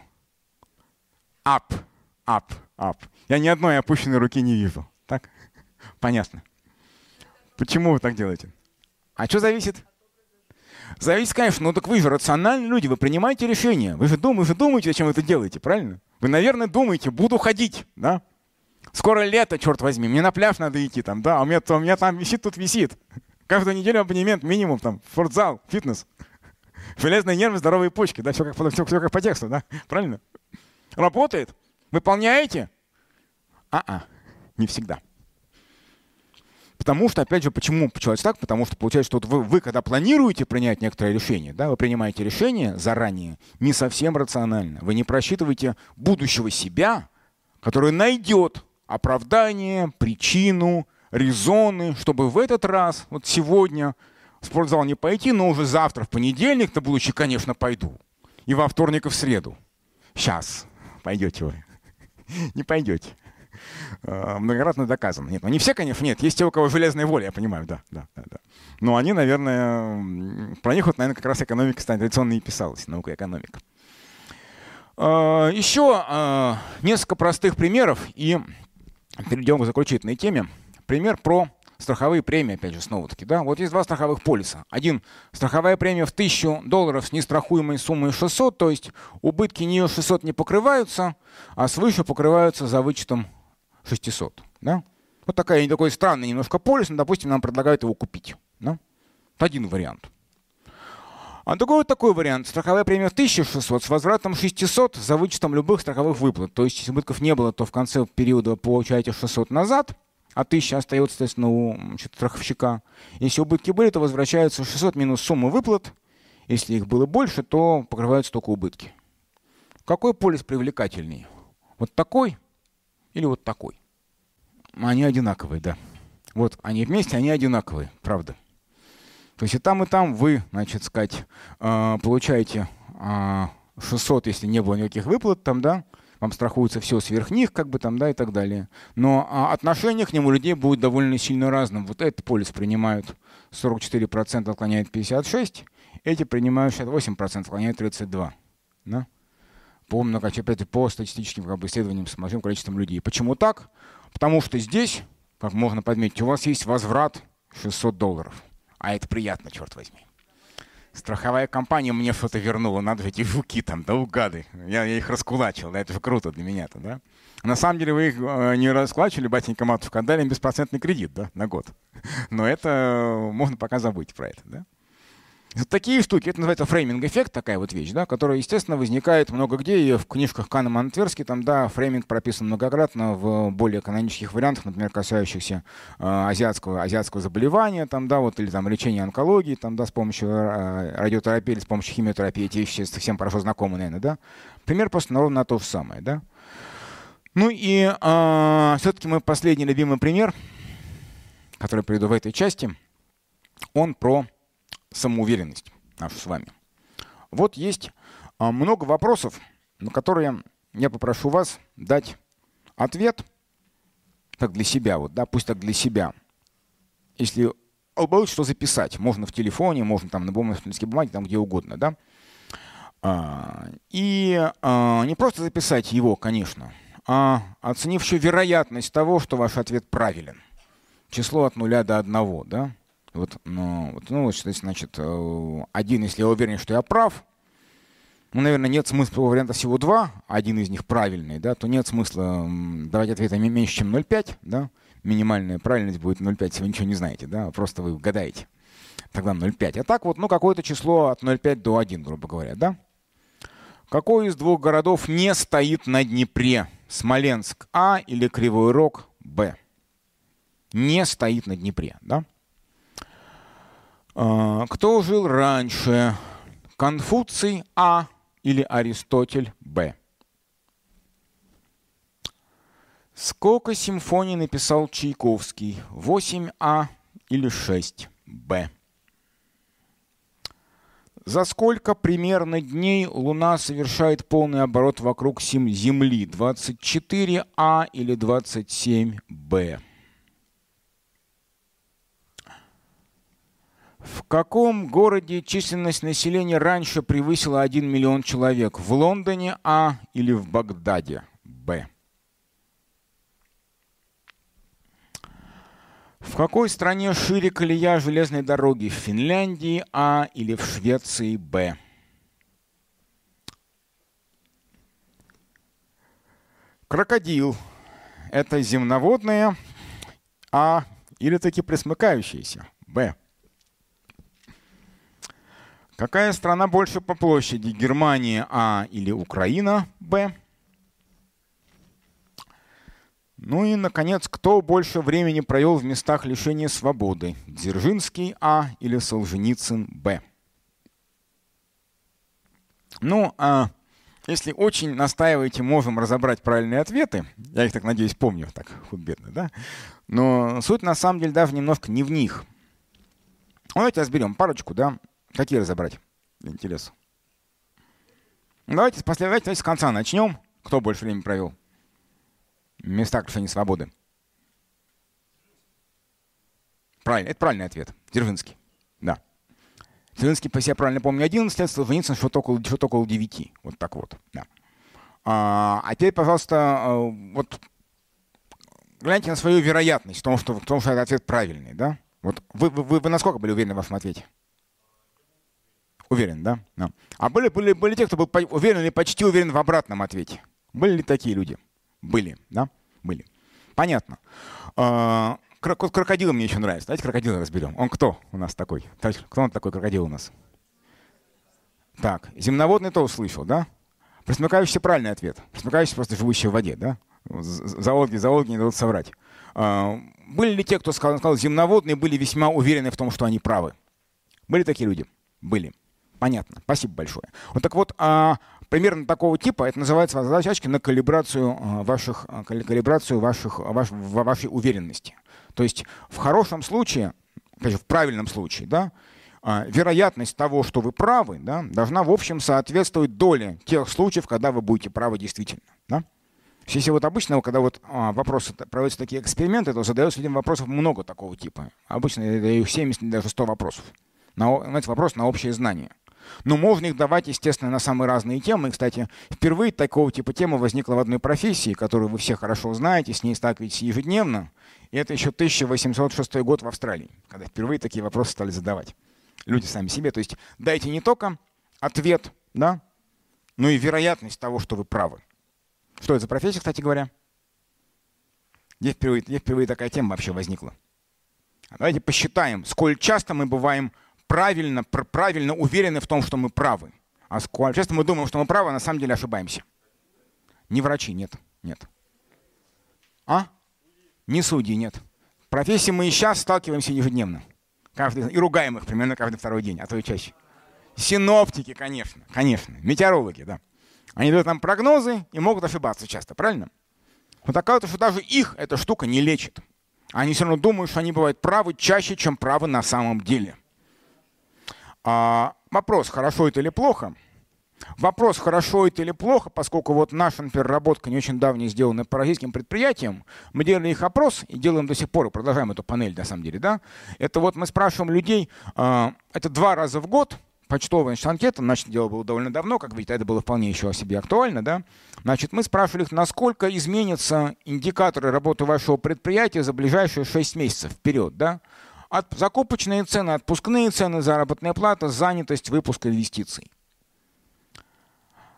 Up, up, up. Я ни одной опущенной руки не вижу. Так? Понятно. Почему вы так делаете? А что зависит? Зависит, конечно, ну так вы же рациональные люди, вы принимаете решения. Вы же, дум, вы же думаете, зачем вы это делаете, правильно? Вы, наверное, думаете, буду ходить, да? Скоро лето, черт возьми, мне на пляж надо идти там, да, а у меня, у меня там висит, тут висит. Каждую неделю абонемент минимум, там, спортзал, фитнес. Железные нервы, здоровые почки, да, все как, все, все как по тексту, да, правильно? Работает? Выполняете? А-а, не всегда. Потому что, опять же, почему получается так? Потому что получается, что вот вы, вы, когда планируете принять некоторое решение, да, вы принимаете решение заранее не совсем рационально. Вы не просчитываете будущего себя, который найдет оправдание, причину, резоны, чтобы в этот раз, вот сегодня, в спортзал не пойти, но уже завтра, в понедельник, на будущий, конечно, пойду. И во вторник и в среду. Сейчас пойдете вы. Не пойдете. Э, многократно доказано. Нет, ну не все, конечно, нет. Есть те, у кого железная воля, я понимаю, да, да, да. да. Но они, наверное, про них вот, наверное, как раз экономика традиционно и писалась, наука экономика. Э, Еще э, несколько простых примеров, и перейдем к заключительной теме. Пример про страховые премии, опять же, снова-таки. Да? Вот есть два страховых полиса. Один – страховая премия в 1000 долларов с нестрахуемой суммой 600, то есть убытки нее 600 не покрываются, а свыше покрываются за вычетом 600. Да? Вот такая, такой странный немножко полис, но, допустим, нам предлагают его купить. Да? один вариант. А другой вот такой вариант. Страховая премия в 1600 с возвратом 600 за вычетом любых страховых выплат. То есть, если убытков не было, то в конце периода получаете 600 назад, а 1000 остается, соответственно, у значит, страховщика. Если убытки были, то возвращаются 600 минус сумма выплат. Если их было больше, то покрываются только убытки. Какой полис привлекательнее? Вот такой или вот такой. Они одинаковые, да. Вот они вместе, они одинаковые, правда. То есть и там, и там вы, значит, сказать, а, получаете 600, а, если не было никаких выплат там, да, вам страхуется все сверх них, как бы там, да, и так далее. Но а, отношение к нему людей будет довольно сильно разным. Вот этот полис принимают 44%, отклоняют 56%, эти принимают 68%, отклоняют 32%. Да? По, опять, по статистическим как бы, исследованиям с большим количеством людей. Почему так? Потому что здесь, как можно подметить, у вас есть возврат 600 долларов. А это приятно, черт возьми. Страховая компания мне что-то вернула, надо же эти жуки там, да угады. Я, я их раскулачил, да, это же круто для меня-то, да. На самом деле вы их э, не раскулачили, батенька матушка, отдали им беспроцентный кредит, да, на год. Но это э, можно пока забыть про это, да. Вот такие штуки, это называется фрейминг-эффект, такая вот вещь, да, которая, естественно, возникает много где, и в книжках Канемана и Тверски, там, да, фрейминг прописан многократно в более канонических вариантах, например, касающихся э, азиатского, азиатского заболевания, там, да, вот, или там лечения онкологии, там, да, с помощью э, радиотерапии или с помощью химиотерапии, эти вещи всем хорошо знакомы, наверное, да. Пример просто ровно то же самое, да. Ну и э, все-таки мой последний любимый пример, который приведу в этой части, он про самоуверенность нашу с вами. Вот есть а, много вопросов, на которые я попрошу вас дать ответ, так для себя, вот, да, пусть так для себя. Если будет что записать, можно в телефоне, можно там на бумажной бумаге, там где угодно, да. А, и а, не просто записать его, конечно, а оценив еще вероятность того, что ваш ответ правилен. Число от нуля до одного, да. Вот, ну, вот, ну, значит, э, один, если я уверен, что я прав, ну, наверное, нет смысла, варианта всего два, один из них правильный, да, то нет смысла давать ответы меньше, чем 0,5, да, минимальная правильность будет 0,5, если вы ничего не знаете, да, просто вы гадаете. Тогда 0,5. А так вот, ну, какое-то число от 0,5 до 1, грубо говоря, да. Какой из двух городов не стоит на Днепре? Смоленск А или Кривой Рог Б? Не стоит на Днепре, да? А, кто жил раньше? Конфуций А или Аристотель Б? Сколько симфоний написал Чайковский? 8А или 6Б? За сколько примерно дней Луна совершает полный оборот вокруг Земли? 24А или 27Б? В каком городе численность населения раньше превысила 1 миллион человек? В Лондоне А или в Багдаде Б? В какой стране шире колея железной дороги? В Финляндии А или в Швеции Б? Крокодил – это земноводное А или таки пресмыкающееся Б. Какая страна больше по площади? Германия А или Украина Б? Ну и, наконец, кто больше времени провел в местах лишения свободы? Дзержинский А или Солженицын Б? Ну, а если очень настаиваете, можем разобрать правильные ответы. Я их, так надеюсь, помню, так худбедно, да? Но суть на самом деле даже немножко не в них. Давайте разберем парочку, да? Какие разобрать? Ну, давайте, после, давайте с конца начнем. Кто больше времени провел? Места лишения свободы. Правильно, это правильный ответ. Дзержинский. Да. Дзержинский, по себе правильно помню, 11 лет, Солженицын что-то около, что около 9. Вот так вот. Да. А, а теперь, пожалуйста, э, вот гляньте на свою вероятность в том, что, в том, что этот ответ правильный. Да? Вот вы, вы, вы насколько были уверены в вашем ответе? Уверен, да? да. А были, были, были те, кто был уверен или почти уверен в обратном ответе? Были ли такие люди? Были, да? Были. Понятно. А, крокодил мне еще нравится. Давайте крокодила разберем. Он кто у нас такой? Кто он такой крокодил у нас? Так, земноводный то услышал, да? Пресмыкающийся правильный ответ. Пресмыкающийся просто живущий в воде, да? Зоологи, зоологи не дадут соврать. А, были ли те, кто сказал, сказал земноводные, были весьма уверены в том, что они правы? Были такие люди? Были. Понятно. Спасибо большое. Вот так вот, а, примерно такого типа, это называется задачки на калибрацию а, ваших, а, калибрацию ваших, ваш, вашей уверенности. То есть в хорошем случае, в правильном случае, да, а, вероятность того, что вы правы, да, должна в общем соответствовать доле тех случаев, когда вы будете правы действительно. Да? Если вот обычно, когда вот вопросы, проводятся такие эксперименты, то задается людям вопросов много такого типа. Обычно это их 70, даже 100 вопросов. На, знаете, вопрос на общее знание. Но можно их давать, естественно, на самые разные темы. И, кстати, впервые такого типа тема возникла в одной профессии, которую вы все хорошо знаете, с ней сталкиваетесь ежедневно. И это еще 1806 год в Австралии, когда впервые такие вопросы стали задавать. Люди сами себе. То есть дайте не только ответ, да, но и вероятность того, что вы правы. Что это за профессия, кстати говоря? Где впервые, где впервые такая тема вообще возникла? Давайте посчитаем, сколь часто мы бываем правильно, пр правильно уверены в том, что мы правы. А часто мы думаем, что мы правы, а на самом деле ошибаемся. Не врачи, нет. Нет. А? Не судьи, нет. Профессии мы и сейчас сталкиваемся ежедневно. Каждый, и ругаем их примерно каждый второй день, а то и чаще. Синоптики, конечно, конечно. Метеорологи, да. Они дают нам прогнозы и могут ошибаться часто, правильно? Вот оказывается, что даже их эта штука не лечит. Они все равно думают, что они бывают правы чаще, чем правы на самом деле. А, вопрос, хорошо это или плохо? Вопрос, хорошо это или плохо, поскольку вот наша, например, работка не очень давняя сделана по российским предприятиям, мы делали их опрос и делаем до сих пор, продолжаем эту панель на самом деле, да? Это вот мы спрашиваем людей, э, это два раза в год, почтовая значит, анкета, значит, дело было довольно давно, как видите, это было вполне еще о себе актуально, да? Значит, мы спрашивали их, насколько изменятся индикаторы работы вашего предприятия за ближайшие 6 месяцев вперед, да? От, закупочные цены, отпускные цены, заработная плата, занятость, выпуск инвестиций.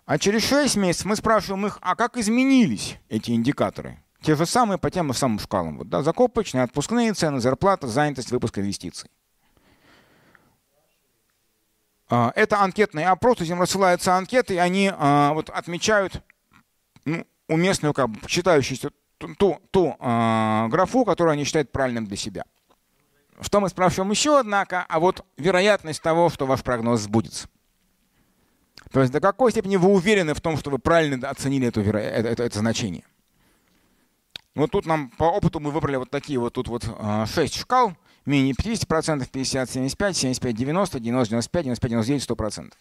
А через 6 месяцев мы спрашиваем их, а как изменились эти индикаторы? Те же самые по тем же самым шкалам. Вот, да, закупочные, отпускные цены, зарплата, занятость, выпуск инвестиций. А, это анкетный опрос, им рассылаются анкеты, и они а, вот отмечают ну, уместную, как бы, читающуюся ту, ту, ту а, графу, которую они считают правильным для себя. Что мы спрашиваем еще, однако, а вот вероятность того, что ваш прогноз сбудется. То есть до какой степени вы уверены в том, что вы правильно оценили это, это, это, это значение. Вот тут нам по опыту мы выбрали вот такие вот тут вот 6 а, шкал. Менее 50%, 50, 75, 75, 90, 90, 95, 95, 99, 100%.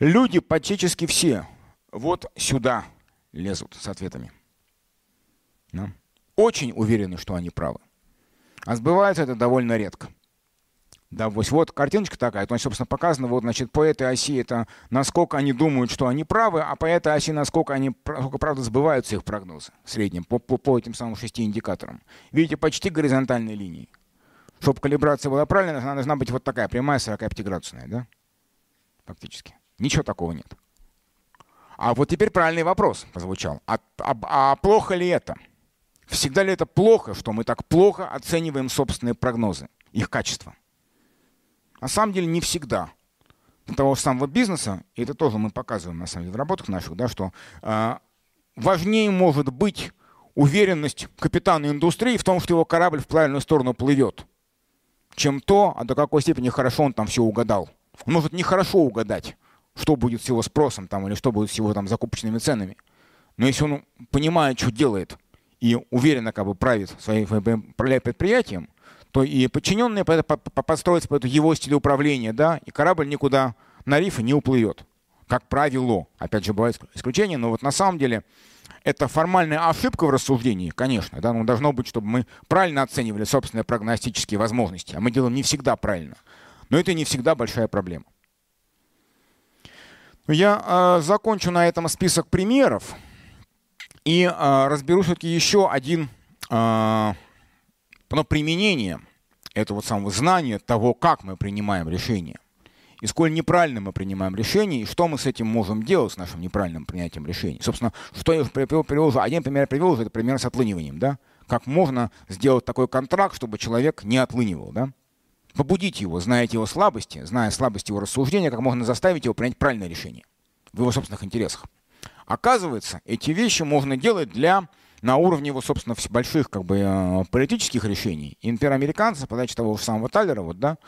Люди практически все вот сюда лезут с ответами. Очень уверены, что они правы. А сбывается это довольно редко. Да, вот, вот картиночка такая, то есть, собственно, показано, вот, значит, по этой оси это насколько они думают, что они правы, а по этой оси насколько они, насколько правда сбываются их прогнозы в среднем по, по, по этим самым шести индикаторам. Видите, почти горизонтальные линии. Чтобы калибрация была правильной, она должна быть вот такая, прямая 45-градусная, да? Фактически. Ничего такого нет. А вот теперь правильный вопрос прозвучал. А, а, а плохо ли это? Всегда ли это плохо, что мы так плохо оцениваем собственные прогнозы, их качество? На самом деле не всегда. Для того самого бизнеса, и это тоже мы показываем на самом деле в работах наших, да, что э, важнее может быть уверенность капитана индустрии в том, что его корабль в правильную сторону плывет, чем то, а до какой степени хорошо он там все угадал. Он может нехорошо угадать, что будет с его спросом там, или что будет с его там, закупочными ценами. Но если он понимает, что делает, и уверенно как бы правит своим предприятием, то и подчиненные подстроятся под его стиль управления, да, и корабль никуда на рифы не уплывет. Как правило. Опять же, бывают исключения, но вот на самом деле это формальная ошибка в рассуждении, конечно. Да, но должно быть, чтобы мы правильно оценивали собственные прогностические возможности. А мы делаем не всегда правильно. Но это не всегда большая проблема. Я э, закончу на этом список примеров и э, разберу все-таки еще один э, но применение этого самого знания того, как мы принимаем решения, и сколь неправильно мы принимаем решения, и что мы с этим можем делать, с нашим неправильным принятием решений. Собственно, что я привел, привел уже, один пример привел уже, это пример с отлыниванием, да? Как можно сделать такой контракт, чтобы человек не отлынивал, да? Побудить его, зная его слабости, зная слабости его рассуждения, как можно заставить его принять правильное решение в его собственных интересах. Оказывается, эти вещи можно делать для на уровне его, собственно, больших как бы, э, политических решений. И, например, американцы, подачи того же самого Таллера, вот, да,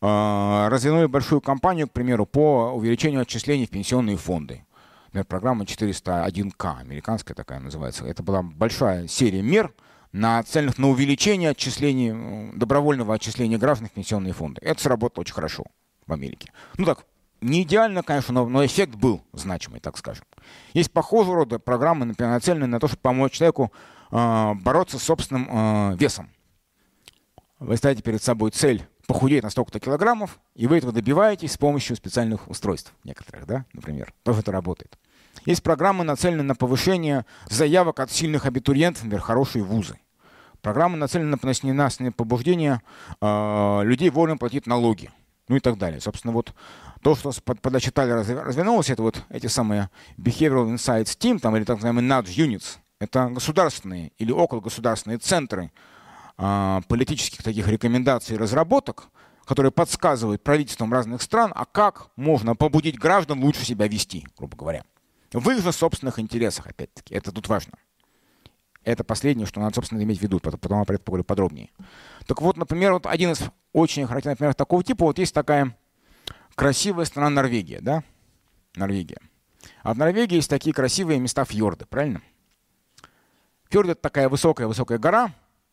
э, развернули большую кампанию, к примеру, по увеличению отчислений в пенсионные фонды. Например, программа 401К, американская такая называется. Это была большая серия мер, нацеленных на увеличение отчислений, добровольного отчисления граждан в пенсионные фонды. Это сработало очень хорошо в Америке. Ну так, не идеально, конечно, но, но эффект был значимый, так скажем. Есть похожего рода программы, например, нацеленные на то, чтобы помочь человеку э, бороться с собственным э, весом. Вы ставите перед собой цель похудеть на столько-то килограммов, и вы этого добиваетесь с помощью специальных устройств некоторых, да, например. Тоже это работает. Есть программы, нацеленные на повышение заявок от сильных абитуриентов, например, хорошие вузы. Программы нацелены на, побуждение э, людей вольно платить налоги ну и так далее. Собственно, вот то, что под подачи Талера развернулось, это вот эти самые Behavioral Insights Team, там, или так называемые Nudge Units, это государственные или окологосударственные центры э, политических таких рекомендаций и разработок, которые подсказывают правительствам разных стран, а как можно побудить граждан лучше себя вести, грубо говоря. В их же собственных интересах, опять-таки. Это тут важно. Это последнее, что надо, собственно, иметь в виду, потом я про это поговорю подробнее. Так вот, например, вот один из очень характерных примеров такого типа, вот есть такая красивая страна Норвегия, да? Норвегия. А в Норвегии есть такие красивые места фьорды, правильно? Фьорд — это такая высокая-высокая гора,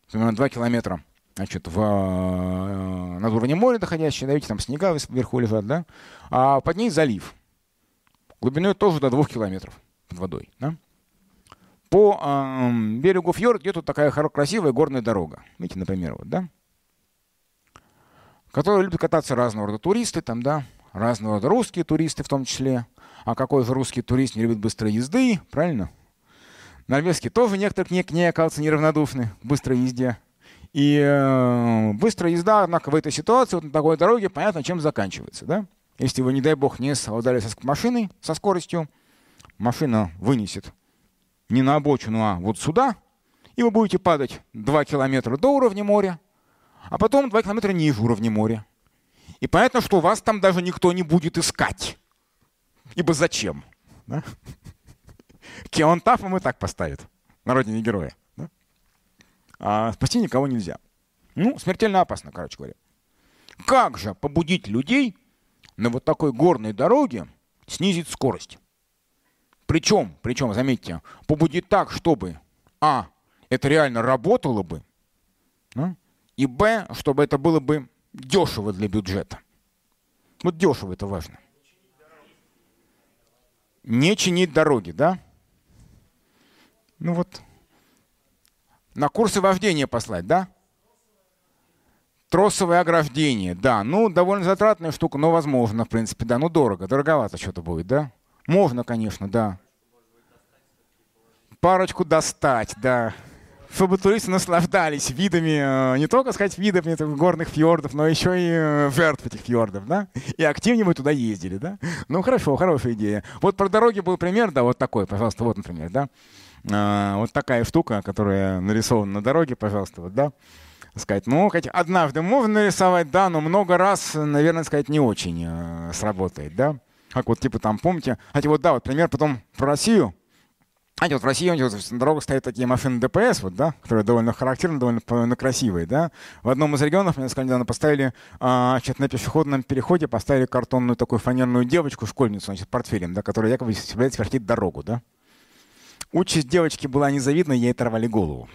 примерно 2 километра значит, в, э, над уровнем моря доходящая, да, видите, там снега вверху лежат, да? А под ней залив. Глубиной тоже до 2 километров под водой, да? По э, берегу фьорда идет вот такая красивая горная дорога. Видите, например, вот, да? Которые любят кататься разного рода туристы, там, да, разного рода русские туристы в том числе. А какой же русский турист не любит быстрой езды, правильно? Норвежские тоже некоторые не, не оказываются неравнодушны к быстрой езде. И э, быстрая езда, однако, в этой ситуации, вот на такой дороге, понятно, чем заканчивается, да? Если вы, не дай бог, не совладали с машиной со скоростью, машина вынесет не на обочину, а вот сюда, и вы будете падать 2 километра до уровня моря, а потом 2 километра ниже уровня моря. И понятно, что вас там даже никто не будет искать. Ибо зачем? Да? Кеонтаф вам и так поставит на родине героя. Да? А спасти никого нельзя. Ну, смертельно опасно, короче говоря. Как же побудить людей на вот такой горной дороге снизить скорость? Причем, причем, заметьте, побудить так, чтобы, а, это реально работало бы, да? И, б, чтобы это было бы дешево для бюджета. Вот дешево это важно. Не чинить дороги, да? Ну вот. На курсы вождения послать, да? Тросовое ограждение, да. Ну, довольно затратная штука, но возможно, в принципе, да. Ну, дорого, дороговато что-то будет, да? Можно, конечно, да. Парочку достать, да. Чтобы туристы наслаждались видами, э, не только, сказать, видами горных фьордов, но еще и э, жертв этих фьордов, да? И активнее мы туда ездили, да? Ну, хорошо, хорошая идея. Вот про дороги был пример, да, вот такой, пожалуйста, вот, например, да? А, вот такая штука, которая нарисована на дороге, пожалуйста, вот, да? сказать, ну, хоть однажды можно нарисовать, да, но много раз, наверное, сказать, не очень э, сработает, да. Как вот, типа, там, помните, хотя вот, да, вот пример потом про Россию. Знаете, вот в России вот, на дорогах стоят такие машины ДПС, вот, да, которые довольно характерны, довольно, довольно красивые, да. В одном из регионов мне сказали, недавно поставили, а, значит, на пешеходном переходе поставили картонную такую фанерную девочку, школьницу, значит, портфелем, да, которая якобы собирается вертеть дорогу, да. Участь девочки была незавидна, ей оторвали голову.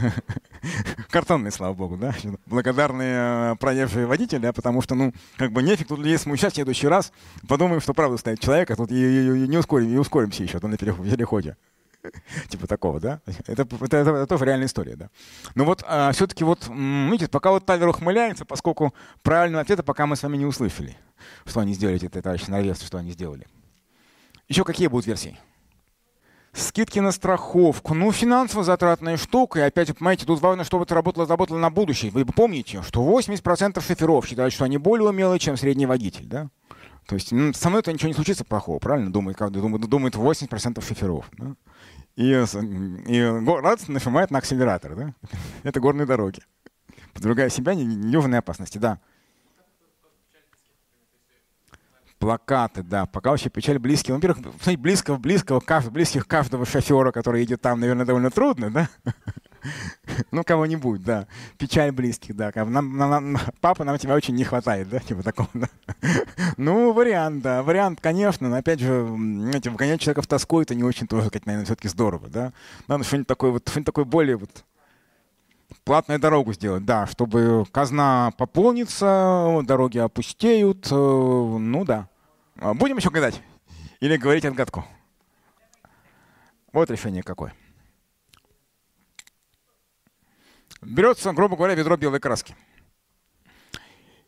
Картонные, слава богу, да? Благодарные э, проезжие водители, а потому что, ну, как бы нефиг тут людей смущать в следующий раз. Подумаем, что правда стоит человек, а тут и, не ускорим, и ускоримся еще на переходе. типа такого, да? Это, это, это, это тоже реальная история, да. Но вот а, все-таки вот, видите, пока вот Тайлер ухмыляется, поскольку правильного ответа пока мы с вами не услышали, что они сделали, эти товарищи норвежцы, что они сделали. Еще какие будут версии? скидки на страховку. Ну, финансово затратная штука. И опять, понимаете, тут важно, чтобы это работало, работало на будущее. Вы помните, что 80% шоферов считают, что они более умелые, чем средний водитель, да? То есть ну, со мной-то ничего не случится плохого, правильно? Думает, как, думает, думает 80% шоферов. Да? И, и радостно нажимает на акселератор. Да? Это горные дороги. Подвергая себя ненужной опасности, да. плакаты, да, пока вообще печаль близких. Во-первых, смотрите, близкого, близкого, каждого, близких каждого шофера, который едет там, наверное, довольно трудно, да? Ну, кого-нибудь, да. Печаль близких, да. Нам, нам, папа, нам тебя очень не хватает, да, типа такого, да. Ну, вариант, да. Вариант, конечно, но опять же, знаете, выгонять человека в тоску, это не очень тоже, наверное, все-таки здорово, да. Надо что-нибудь такое, вот, что-нибудь такое более вот платную дорогу сделать, да, чтобы казна пополнится, дороги опустеют, э, ну да. А будем еще гадать? Или говорить отгадку? Вот решение какое. Берется, грубо говоря, ведро белой краски.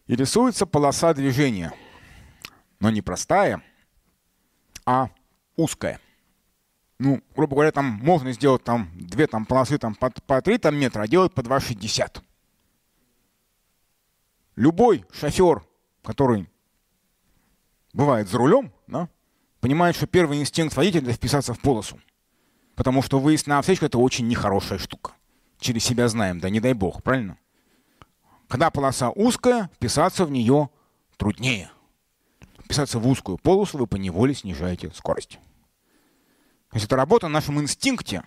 И рисуется полоса движения. Но не простая, а узкая. Ну, грубо говоря, там можно сделать там две там, полосы там, по, по 3 там, метра, а делать по 2,60. Любой шофер, который бывает за рулем, да, понимает, что первый инстинкт водителя — это вписаться в полосу. Потому что выезд на встречку — это очень нехорошая штука. Через себя знаем, да не дай бог, правильно? Когда полоса узкая, вписаться в нее труднее. Вписаться в узкую полосу вы поневоле снижаете скорость. То есть это работа на нашем инстинкте,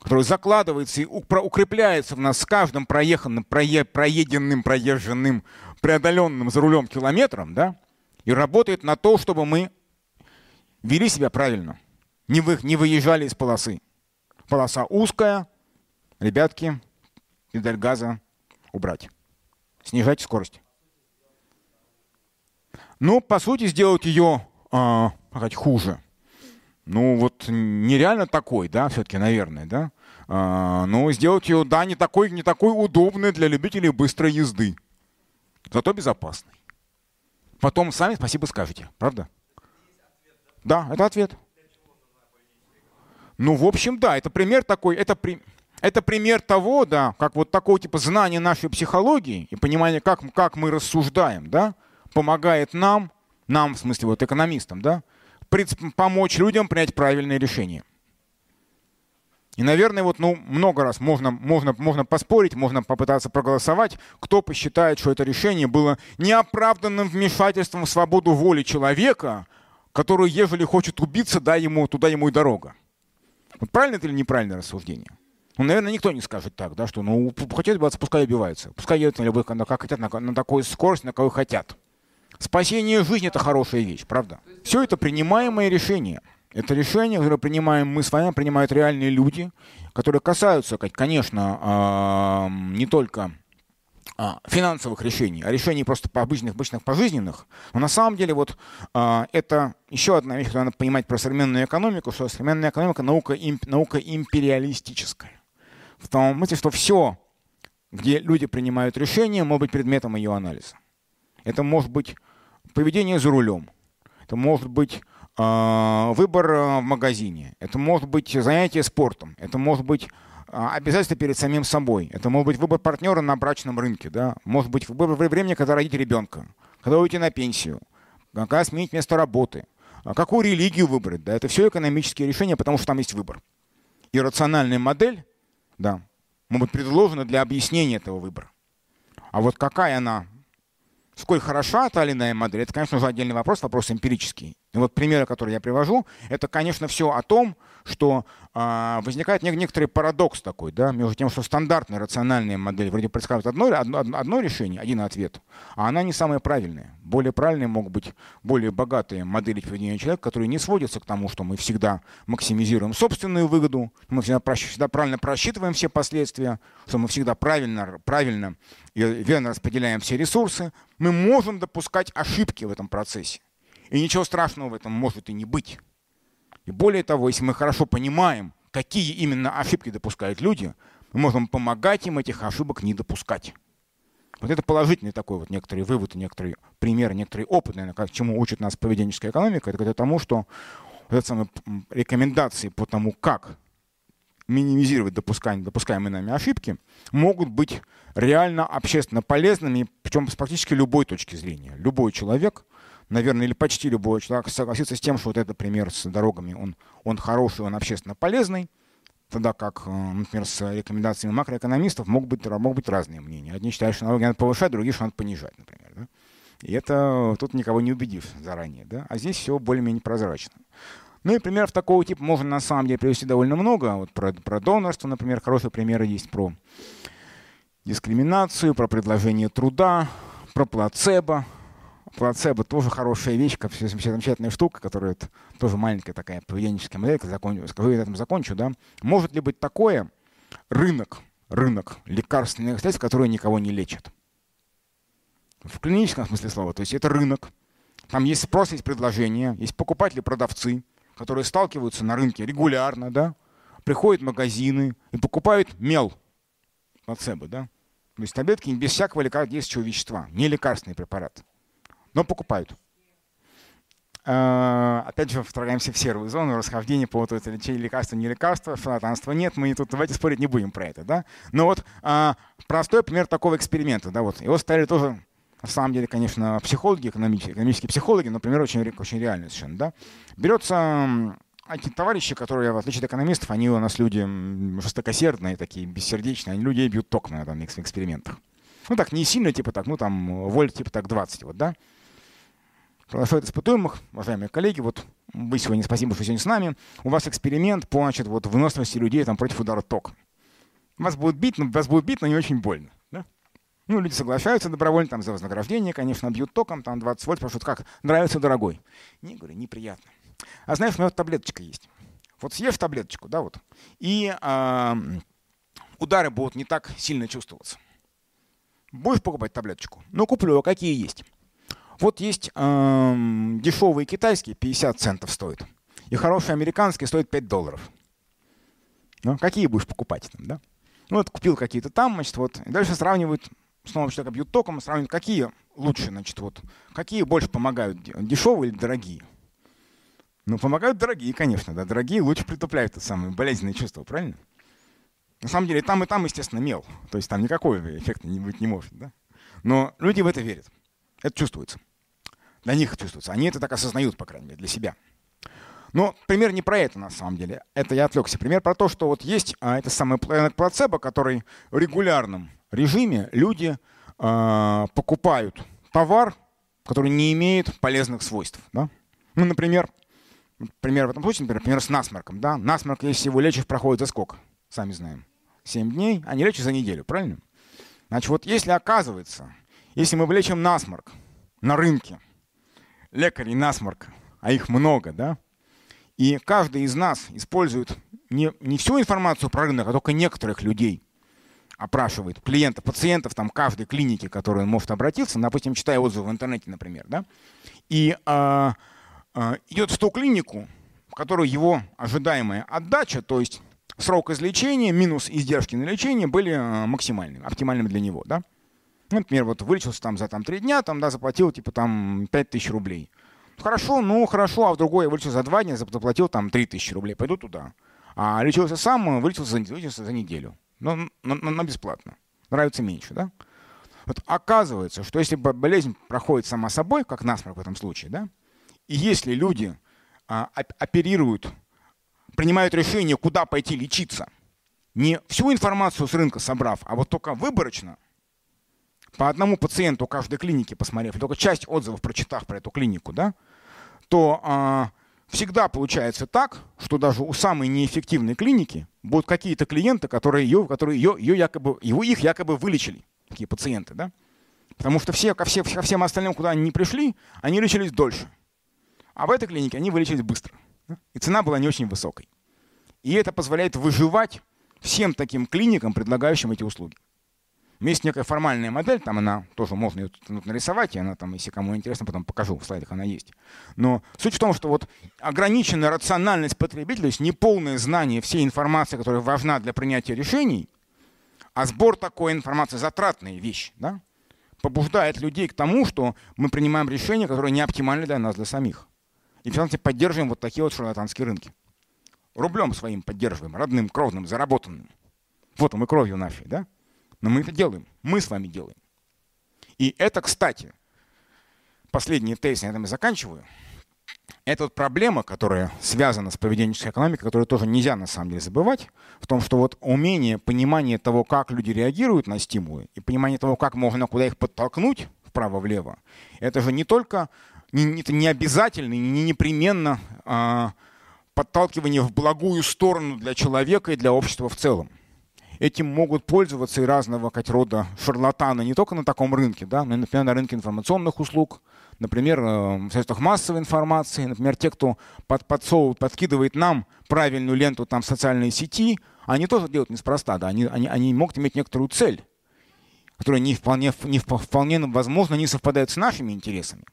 который закладывается и укрепляется в нас с каждым проеханным, прое, проеденным, проезженным, преодоленным за рулем километром, да, и работает на то, чтобы мы вели себя правильно, не, вы, не выезжали из полосы. Полоса узкая, ребятки, педаль газа убрать. Снижайте скорость. Ну, по сути, сделать ее э, сказать, хуже. Ну, вот нереально такой, да, все-таки, наверное, да. А, ну, сделать ее, да, не такой, не такой удобный для любителей быстрой езды. Зато безопасный. Потом сами спасибо скажете, правда? Да, это ответ. Ну, в общем, да, это пример такой, это, при, это пример того, да, как вот такого типа знания нашей психологии и понимание, как, как мы рассуждаем, да, помогает нам, нам, в смысле, вот экономистам, да, помочь людям принять правильные решения. И, наверное, вот, ну, много раз можно, можно, можно поспорить, можно попытаться проголосовать, кто посчитает, что это решение было неоправданным вмешательством в свободу воли человека, который, ежели хочет убиться, дай ему, туда ему и дорога. Вот правильно это или неправильное рассуждение? Ну, наверное, никто не скажет так, да, что, ну, хотят убиваться, пускай убиваются. Пускай едут на любых, как хотят, на, на такую скорость, на какую хотят. Спасение жизни – это хорошая вещь, правда? Все это принимаемые решения. Это решение, которое принимаем мы с вами, принимают реальные люди, которые касаются, конечно, не только а, финансовых решений, а решений просто по обычных, обычных пожизненных. Но на самом деле вот а, это еще одна вещь, которую надо понимать про современную экономику, что современная экономика наука, наука империалистическая. В том смысле, что все где люди принимают решения, может быть предметом ее анализа. Это может быть поведение за рулем. Это может быть э, выбор в магазине. Это может быть занятие спортом. Это может быть обязательства перед самим собой. Это может быть выбор партнера на брачном рынке. Да? Может быть выбор времени, когда родить ребенка. Когда уйти на пенсию. Когда сменить место работы. Какую религию выбрать. Да? Это все экономические решения, потому что там есть выбор. И рациональная модель да, может быть предложена для объяснения этого выбора. А вот какая она Сколь хороша та или иная модель, это, конечно, уже отдельный вопрос, вопрос эмпирический. Вот примеры, которые я привожу, это, конечно, все о том, что э, возникает некоторый парадокс такой, да, между тем, что стандартная рациональная модель вроде предсказывает одно, одно, одно решение, один ответ, а она не самая правильная. Более правильные могут быть более богатые модели поведения человека, которые не сводятся к тому, что мы всегда максимизируем собственную выгоду, мы всегда, всегда правильно просчитываем все последствия, что мы всегда правильно, правильно и верно распределяем все ресурсы, мы можем допускать ошибки в этом процессе. И ничего страшного в этом может и не быть. И более того, если мы хорошо понимаем, какие именно ошибки допускают люди, мы можем помогать им этих ошибок не допускать. Вот это положительный такой вот некоторый вывод, некоторый пример, некоторый опыт, наверное, к чему учит нас поведенческая экономика, это к тому, что вот самые рекомендации по тому, как минимизировать допускаемые, допускаемые нами ошибки, могут быть реально общественно полезными, причем с практически любой точки зрения. Любой человек – наверное, или почти любой человек согласится с тем, что вот этот пример с дорогами, он, он хороший, он общественно полезный, тогда как, э, например, с рекомендациями макроэкономистов могут быть, могут быть разные мнения. Одни считают, что налоги надо повышать, другие, что надо понижать, например. Да? И это тут никого не убедив заранее. Да? А здесь все более-менее прозрачно. Ну и примеров такого типа можно на самом деле привести довольно много. Вот про, про донорство, например, хорошие примеры есть про дискриминацию, про предложение труда, про плацебо, Плацебо тоже хорошая вещь, как все замечательная штука, которая тоже маленькая такая поведенческая модель, закончу, скажу, я на этом закончу, да. Может ли быть такое рынок, рынок лекарственных средств, которые никого не лечат? В клиническом смысле слова. То есть это рынок, там есть спрос, есть предложение, есть покупатели, продавцы, которые сталкиваются на рынке регулярно, да, приходят в магазины и покупают мел плацебо, да. То есть таблетки без всякого лекарственного вещества, не лекарственный препарат но покупают. А, опять же, вторгаемся в серую зону расхождения по поводу это лекарства, не лекарства, шарлатанства нет, мы тут давайте спорить не будем про это, да. Но вот а, простой пример такого эксперимента, да, вот его ставили тоже на самом деле, конечно, психологи, экономические, экономические психологи, например, очень, очень реально совершенно, да. Берется эти товарищи, которые, в отличие от экономистов, они у нас люди жестокосердные, такие бессердечные, они людей бьют током на там экспериментах. Ну так, не сильно, типа так, ну там, вольт, типа так 20, вот, да. Приглашают испытуемых, уважаемые коллеги, вот вы сегодня, спасибо, что сегодня с нами. У вас эксперимент по значит, вот, выносливости людей там, против удара тока. Вас будут бить, но вас будут бить, но не очень больно. Да? Ну, люди соглашаются добровольно, там, за вознаграждение, конечно, бьют током, там, 20 вольт, спрашивают, как, нравится, дорогой? Не, говорю, неприятно. А знаешь, у меня вот таблеточка есть. Вот съешь таблеточку, да, вот, и э, удары будут не так сильно чувствоваться. Будешь покупать таблеточку? Ну, куплю, а какие есть? Вот есть эм, дешевые китайские, 50 центов стоят. И хорошие американские стоят 5 долларов. Ну, какие будешь покупать там, да? Ну, вот купил какие-то там, значит, вот. И дальше сравнивают, снова человека бьют током, сравнивают, какие лучше, значит, вот. Какие больше помогают, дешевые или дорогие? Ну, помогают дорогие, конечно, да. Дорогие лучше притупляют это самое болезненное чувство, правильно? На самом деле, там и там, естественно, мел. То есть там никакого эффекта не быть не может, да? Но люди в это верят. Это чувствуется. Для них чувствуется. Они это так осознают, по крайней мере, для себя. Но пример не про это на самом деле. Это я отвлекся. Пример про то, что вот есть а, это самый плацебо, который в регулярном режиме люди а, покупают товар, который не имеет полезных свойств. Да? Ну, например, пример в этом случае, например, пример с насморком. Да? Насморк, если его лечишь, проходит за сколько? Сами знаем. 7 дней, а не лечишь за неделю, правильно? Значит, вот если оказывается, если мы влечем насморк на рынке, лекарей насморк, а их много, да, и каждый из нас использует не, не всю информацию про рынок, а только некоторых людей опрашивает, клиентов, пациентов там каждой клиники, к которой он может обратиться, допустим, читая отзывы в интернете, например, да, и а, а, идет в ту клинику, в которой его ожидаемая отдача, то есть срок излечения минус издержки на лечение были э, максимальными, оптимальными для него, да. Ну, например, вот вылечился там за там, 3 дня, там, да, заплатил типа там 5000 рублей. Хорошо, ну хорошо, а в другой я вылечился за 2 дня, заплатил там 3000 рублей, пойду туда. А лечился сам, вылечился за, вылечился за неделю. Но, но, но бесплатно. Нравится меньше, да? Вот оказывается, что если болезнь проходит сама собой, как насморк в этом случае, да, и если люди а, оперируют, принимают решение, куда пойти лечиться, не всю информацию с рынка собрав, а вот только выборочно, по одному пациенту каждой клиники посмотрев, только часть отзывов прочитав про эту клинику, да, то а, всегда получается так, что даже у самой неэффективной клиники будут какие-то клиенты, которые ее, которые ее, ее якобы, его, их якобы вылечили, такие пациенты, да? Потому что все, ко, все, ко всем остальным, куда они не пришли, они лечились дольше. А в этой клинике они вылечились быстро. И цена была не очень высокой. И это позволяет выживать всем таким клиникам, предлагающим эти услуги. Есть некая формальная модель, там она тоже можно ее нарисовать, и она там, если кому интересно, потом покажу, в слайдах она есть. Но суть в том, что вот ограниченная рациональность потребителя, то есть неполное знание всей информации, которая важна для принятия решений, а сбор такой информации затратная вещь, да, побуждает людей к тому, что мы принимаем решения, которые не оптимальны для нас, для самих. И в частности поддерживаем вот такие вот шарлатанские рынки. Рублем своим поддерживаем, родным, кровным, заработанным. Вот мы кровью нашей, да? Но мы это делаем. Мы с вами делаем. И это, кстати, последний тезис, я этом и заканчиваю. Это вот проблема, которая связана с поведенческой экономикой, которую тоже нельзя на самом деле забывать, в том, что вот умение, понимание того, как люди реагируют на стимулы, и понимание того, как можно куда их подтолкнуть вправо-влево, это же не только, не, это не обязательно, не непременно а, подталкивание в благую сторону для человека и для общества в целом этим могут пользоваться и разного рода шарлатаны не только на таком рынке, да, но и, например, на рынке информационных услуг, например, э, в средствах массовой информации, например, те, кто под, подсовывает, подкидывает нам правильную ленту там в социальные сети, они тоже делают неспроста, да, они, они, они могут иметь некоторую цель, которая не вполне, не вполне, возможно, не совпадает с нашими интересами.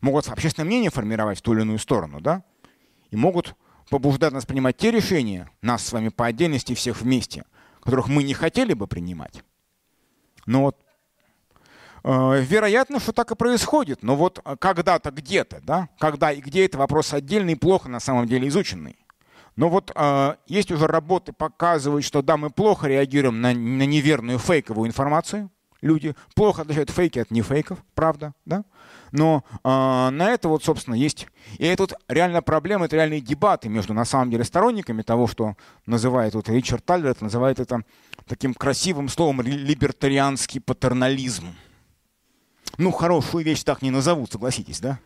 Могут общественное мнение формировать в ту или иную сторону, да, и могут побуждать нас принимать те решения, нас с вами по отдельности, всех вместе – которых мы не хотели бы принимать. Но вот э, вероятно, что так и происходит. Но вот э, когда-то где-то, да, когда и где это вопрос отдельный, плохо на самом деле изученный. Но вот э, есть уже работы, показывают, что да, мы плохо реагируем на, на неверную фейковую информацию. Люди плохо отличают фейки от нефейков, правда, да? Но э, на это вот, собственно, есть... И это вот реально проблема, это реальные дебаты между, на самом деле, сторонниками того, что называет вот Ричард Таллер, это называет это таким красивым словом либертарианский патернализм. Ну, хорошую вещь так не назовут, согласитесь, да?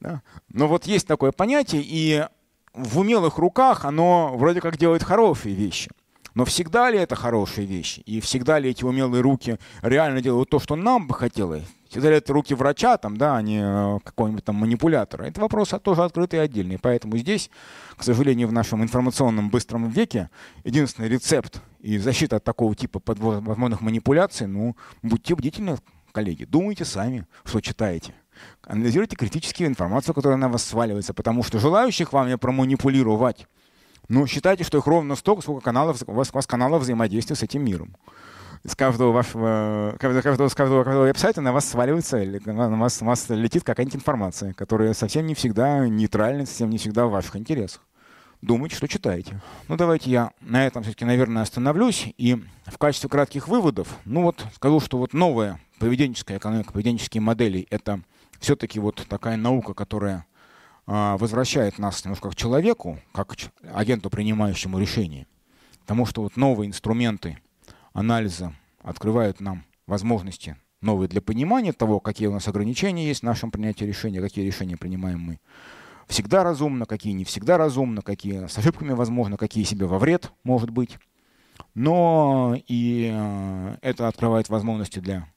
да? Но вот есть такое понятие, и в умелых руках оно вроде как делает хорошие вещи. Но всегда ли это хорошие вещи? И всегда ли эти умелые руки реально делают то, что нам бы хотелось? Всегда это руки врача, там, да, а не э, какого-нибудь там манипулятора? Это вопрос тоже открытый и отдельный. Поэтому здесь, к сожалению, в нашем информационном быстром веке единственный рецепт и защита от такого типа возможных манипуляций, ну, будьте бдительны, коллеги, думайте сами, что читаете. Анализируйте критически информацию, которая на вас сваливается, потому что желающих вами проманипулировать ну, считайте, что их ровно столько, сколько каналов, у вас, у вас каналов взаимодействия с этим миром. С каждого вашего, каждого, с каждого, каждого веб-сайта на вас сваливается, на вас, на вас летит какая-нибудь информация, которая совсем не всегда нейтральна, совсем не всегда в ваших интересах. Думайте, что читаете. Ну, давайте я на этом все-таки, наверное, остановлюсь. И в качестве кратких выводов, ну вот, скажу, что вот новая поведенческая экономика, поведенческие модели — это все-таки вот такая наука, которая а, возвращает нас немножко к человеку, как к агенту, принимающему решения. Потому что вот новые инструменты анализа открывают нам возможности новые для понимания того, какие у нас ограничения есть в нашем принятии решения, какие решения принимаем мы. Всегда разумно, какие не всегда разумно, какие с ошибками возможно, какие себе во вред может быть. Но и э, это открывает возможности для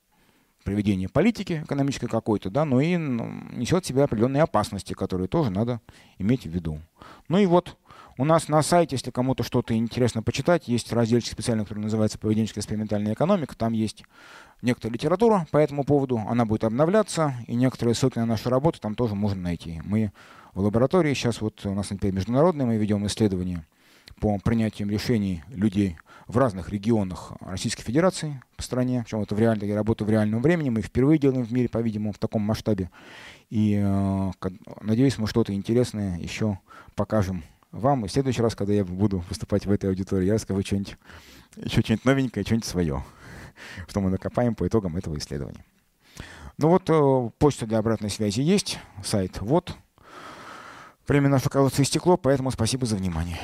проведения политики экономической какой-то, да, но и несет в себе определенные опасности, которые тоже надо иметь в виду. Ну и вот у нас на сайте, если кому-то что-то интересно почитать, есть разделчик специальный, который называется «Поведенческая экспериментальная экономика». Там есть некоторая литература по этому поводу, она будет обновляться, и некоторые ссылки на нашу работу там тоже можно найти. Мы в лаборатории сейчас, вот у нас, например, международные, мы ведем исследования по принятиям решений людей в разных регионах Российской Федерации по стране. Причем это в реальной работа в реальном времени. Мы впервые делаем в мире, по-видимому, в таком масштабе. И э, надеюсь, мы что-то интересное еще покажем вам. И в следующий раз, когда я буду выступать в этой аудитории, я расскажу что-нибудь, еще что-нибудь новенькое, что-нибудь свое, что мы накопаем по итогам этого исследования. Ну вот, э, почта для обратной связи есть, сайт вот. Время наше, кажется, истекло, поэтому спасибо за внимание.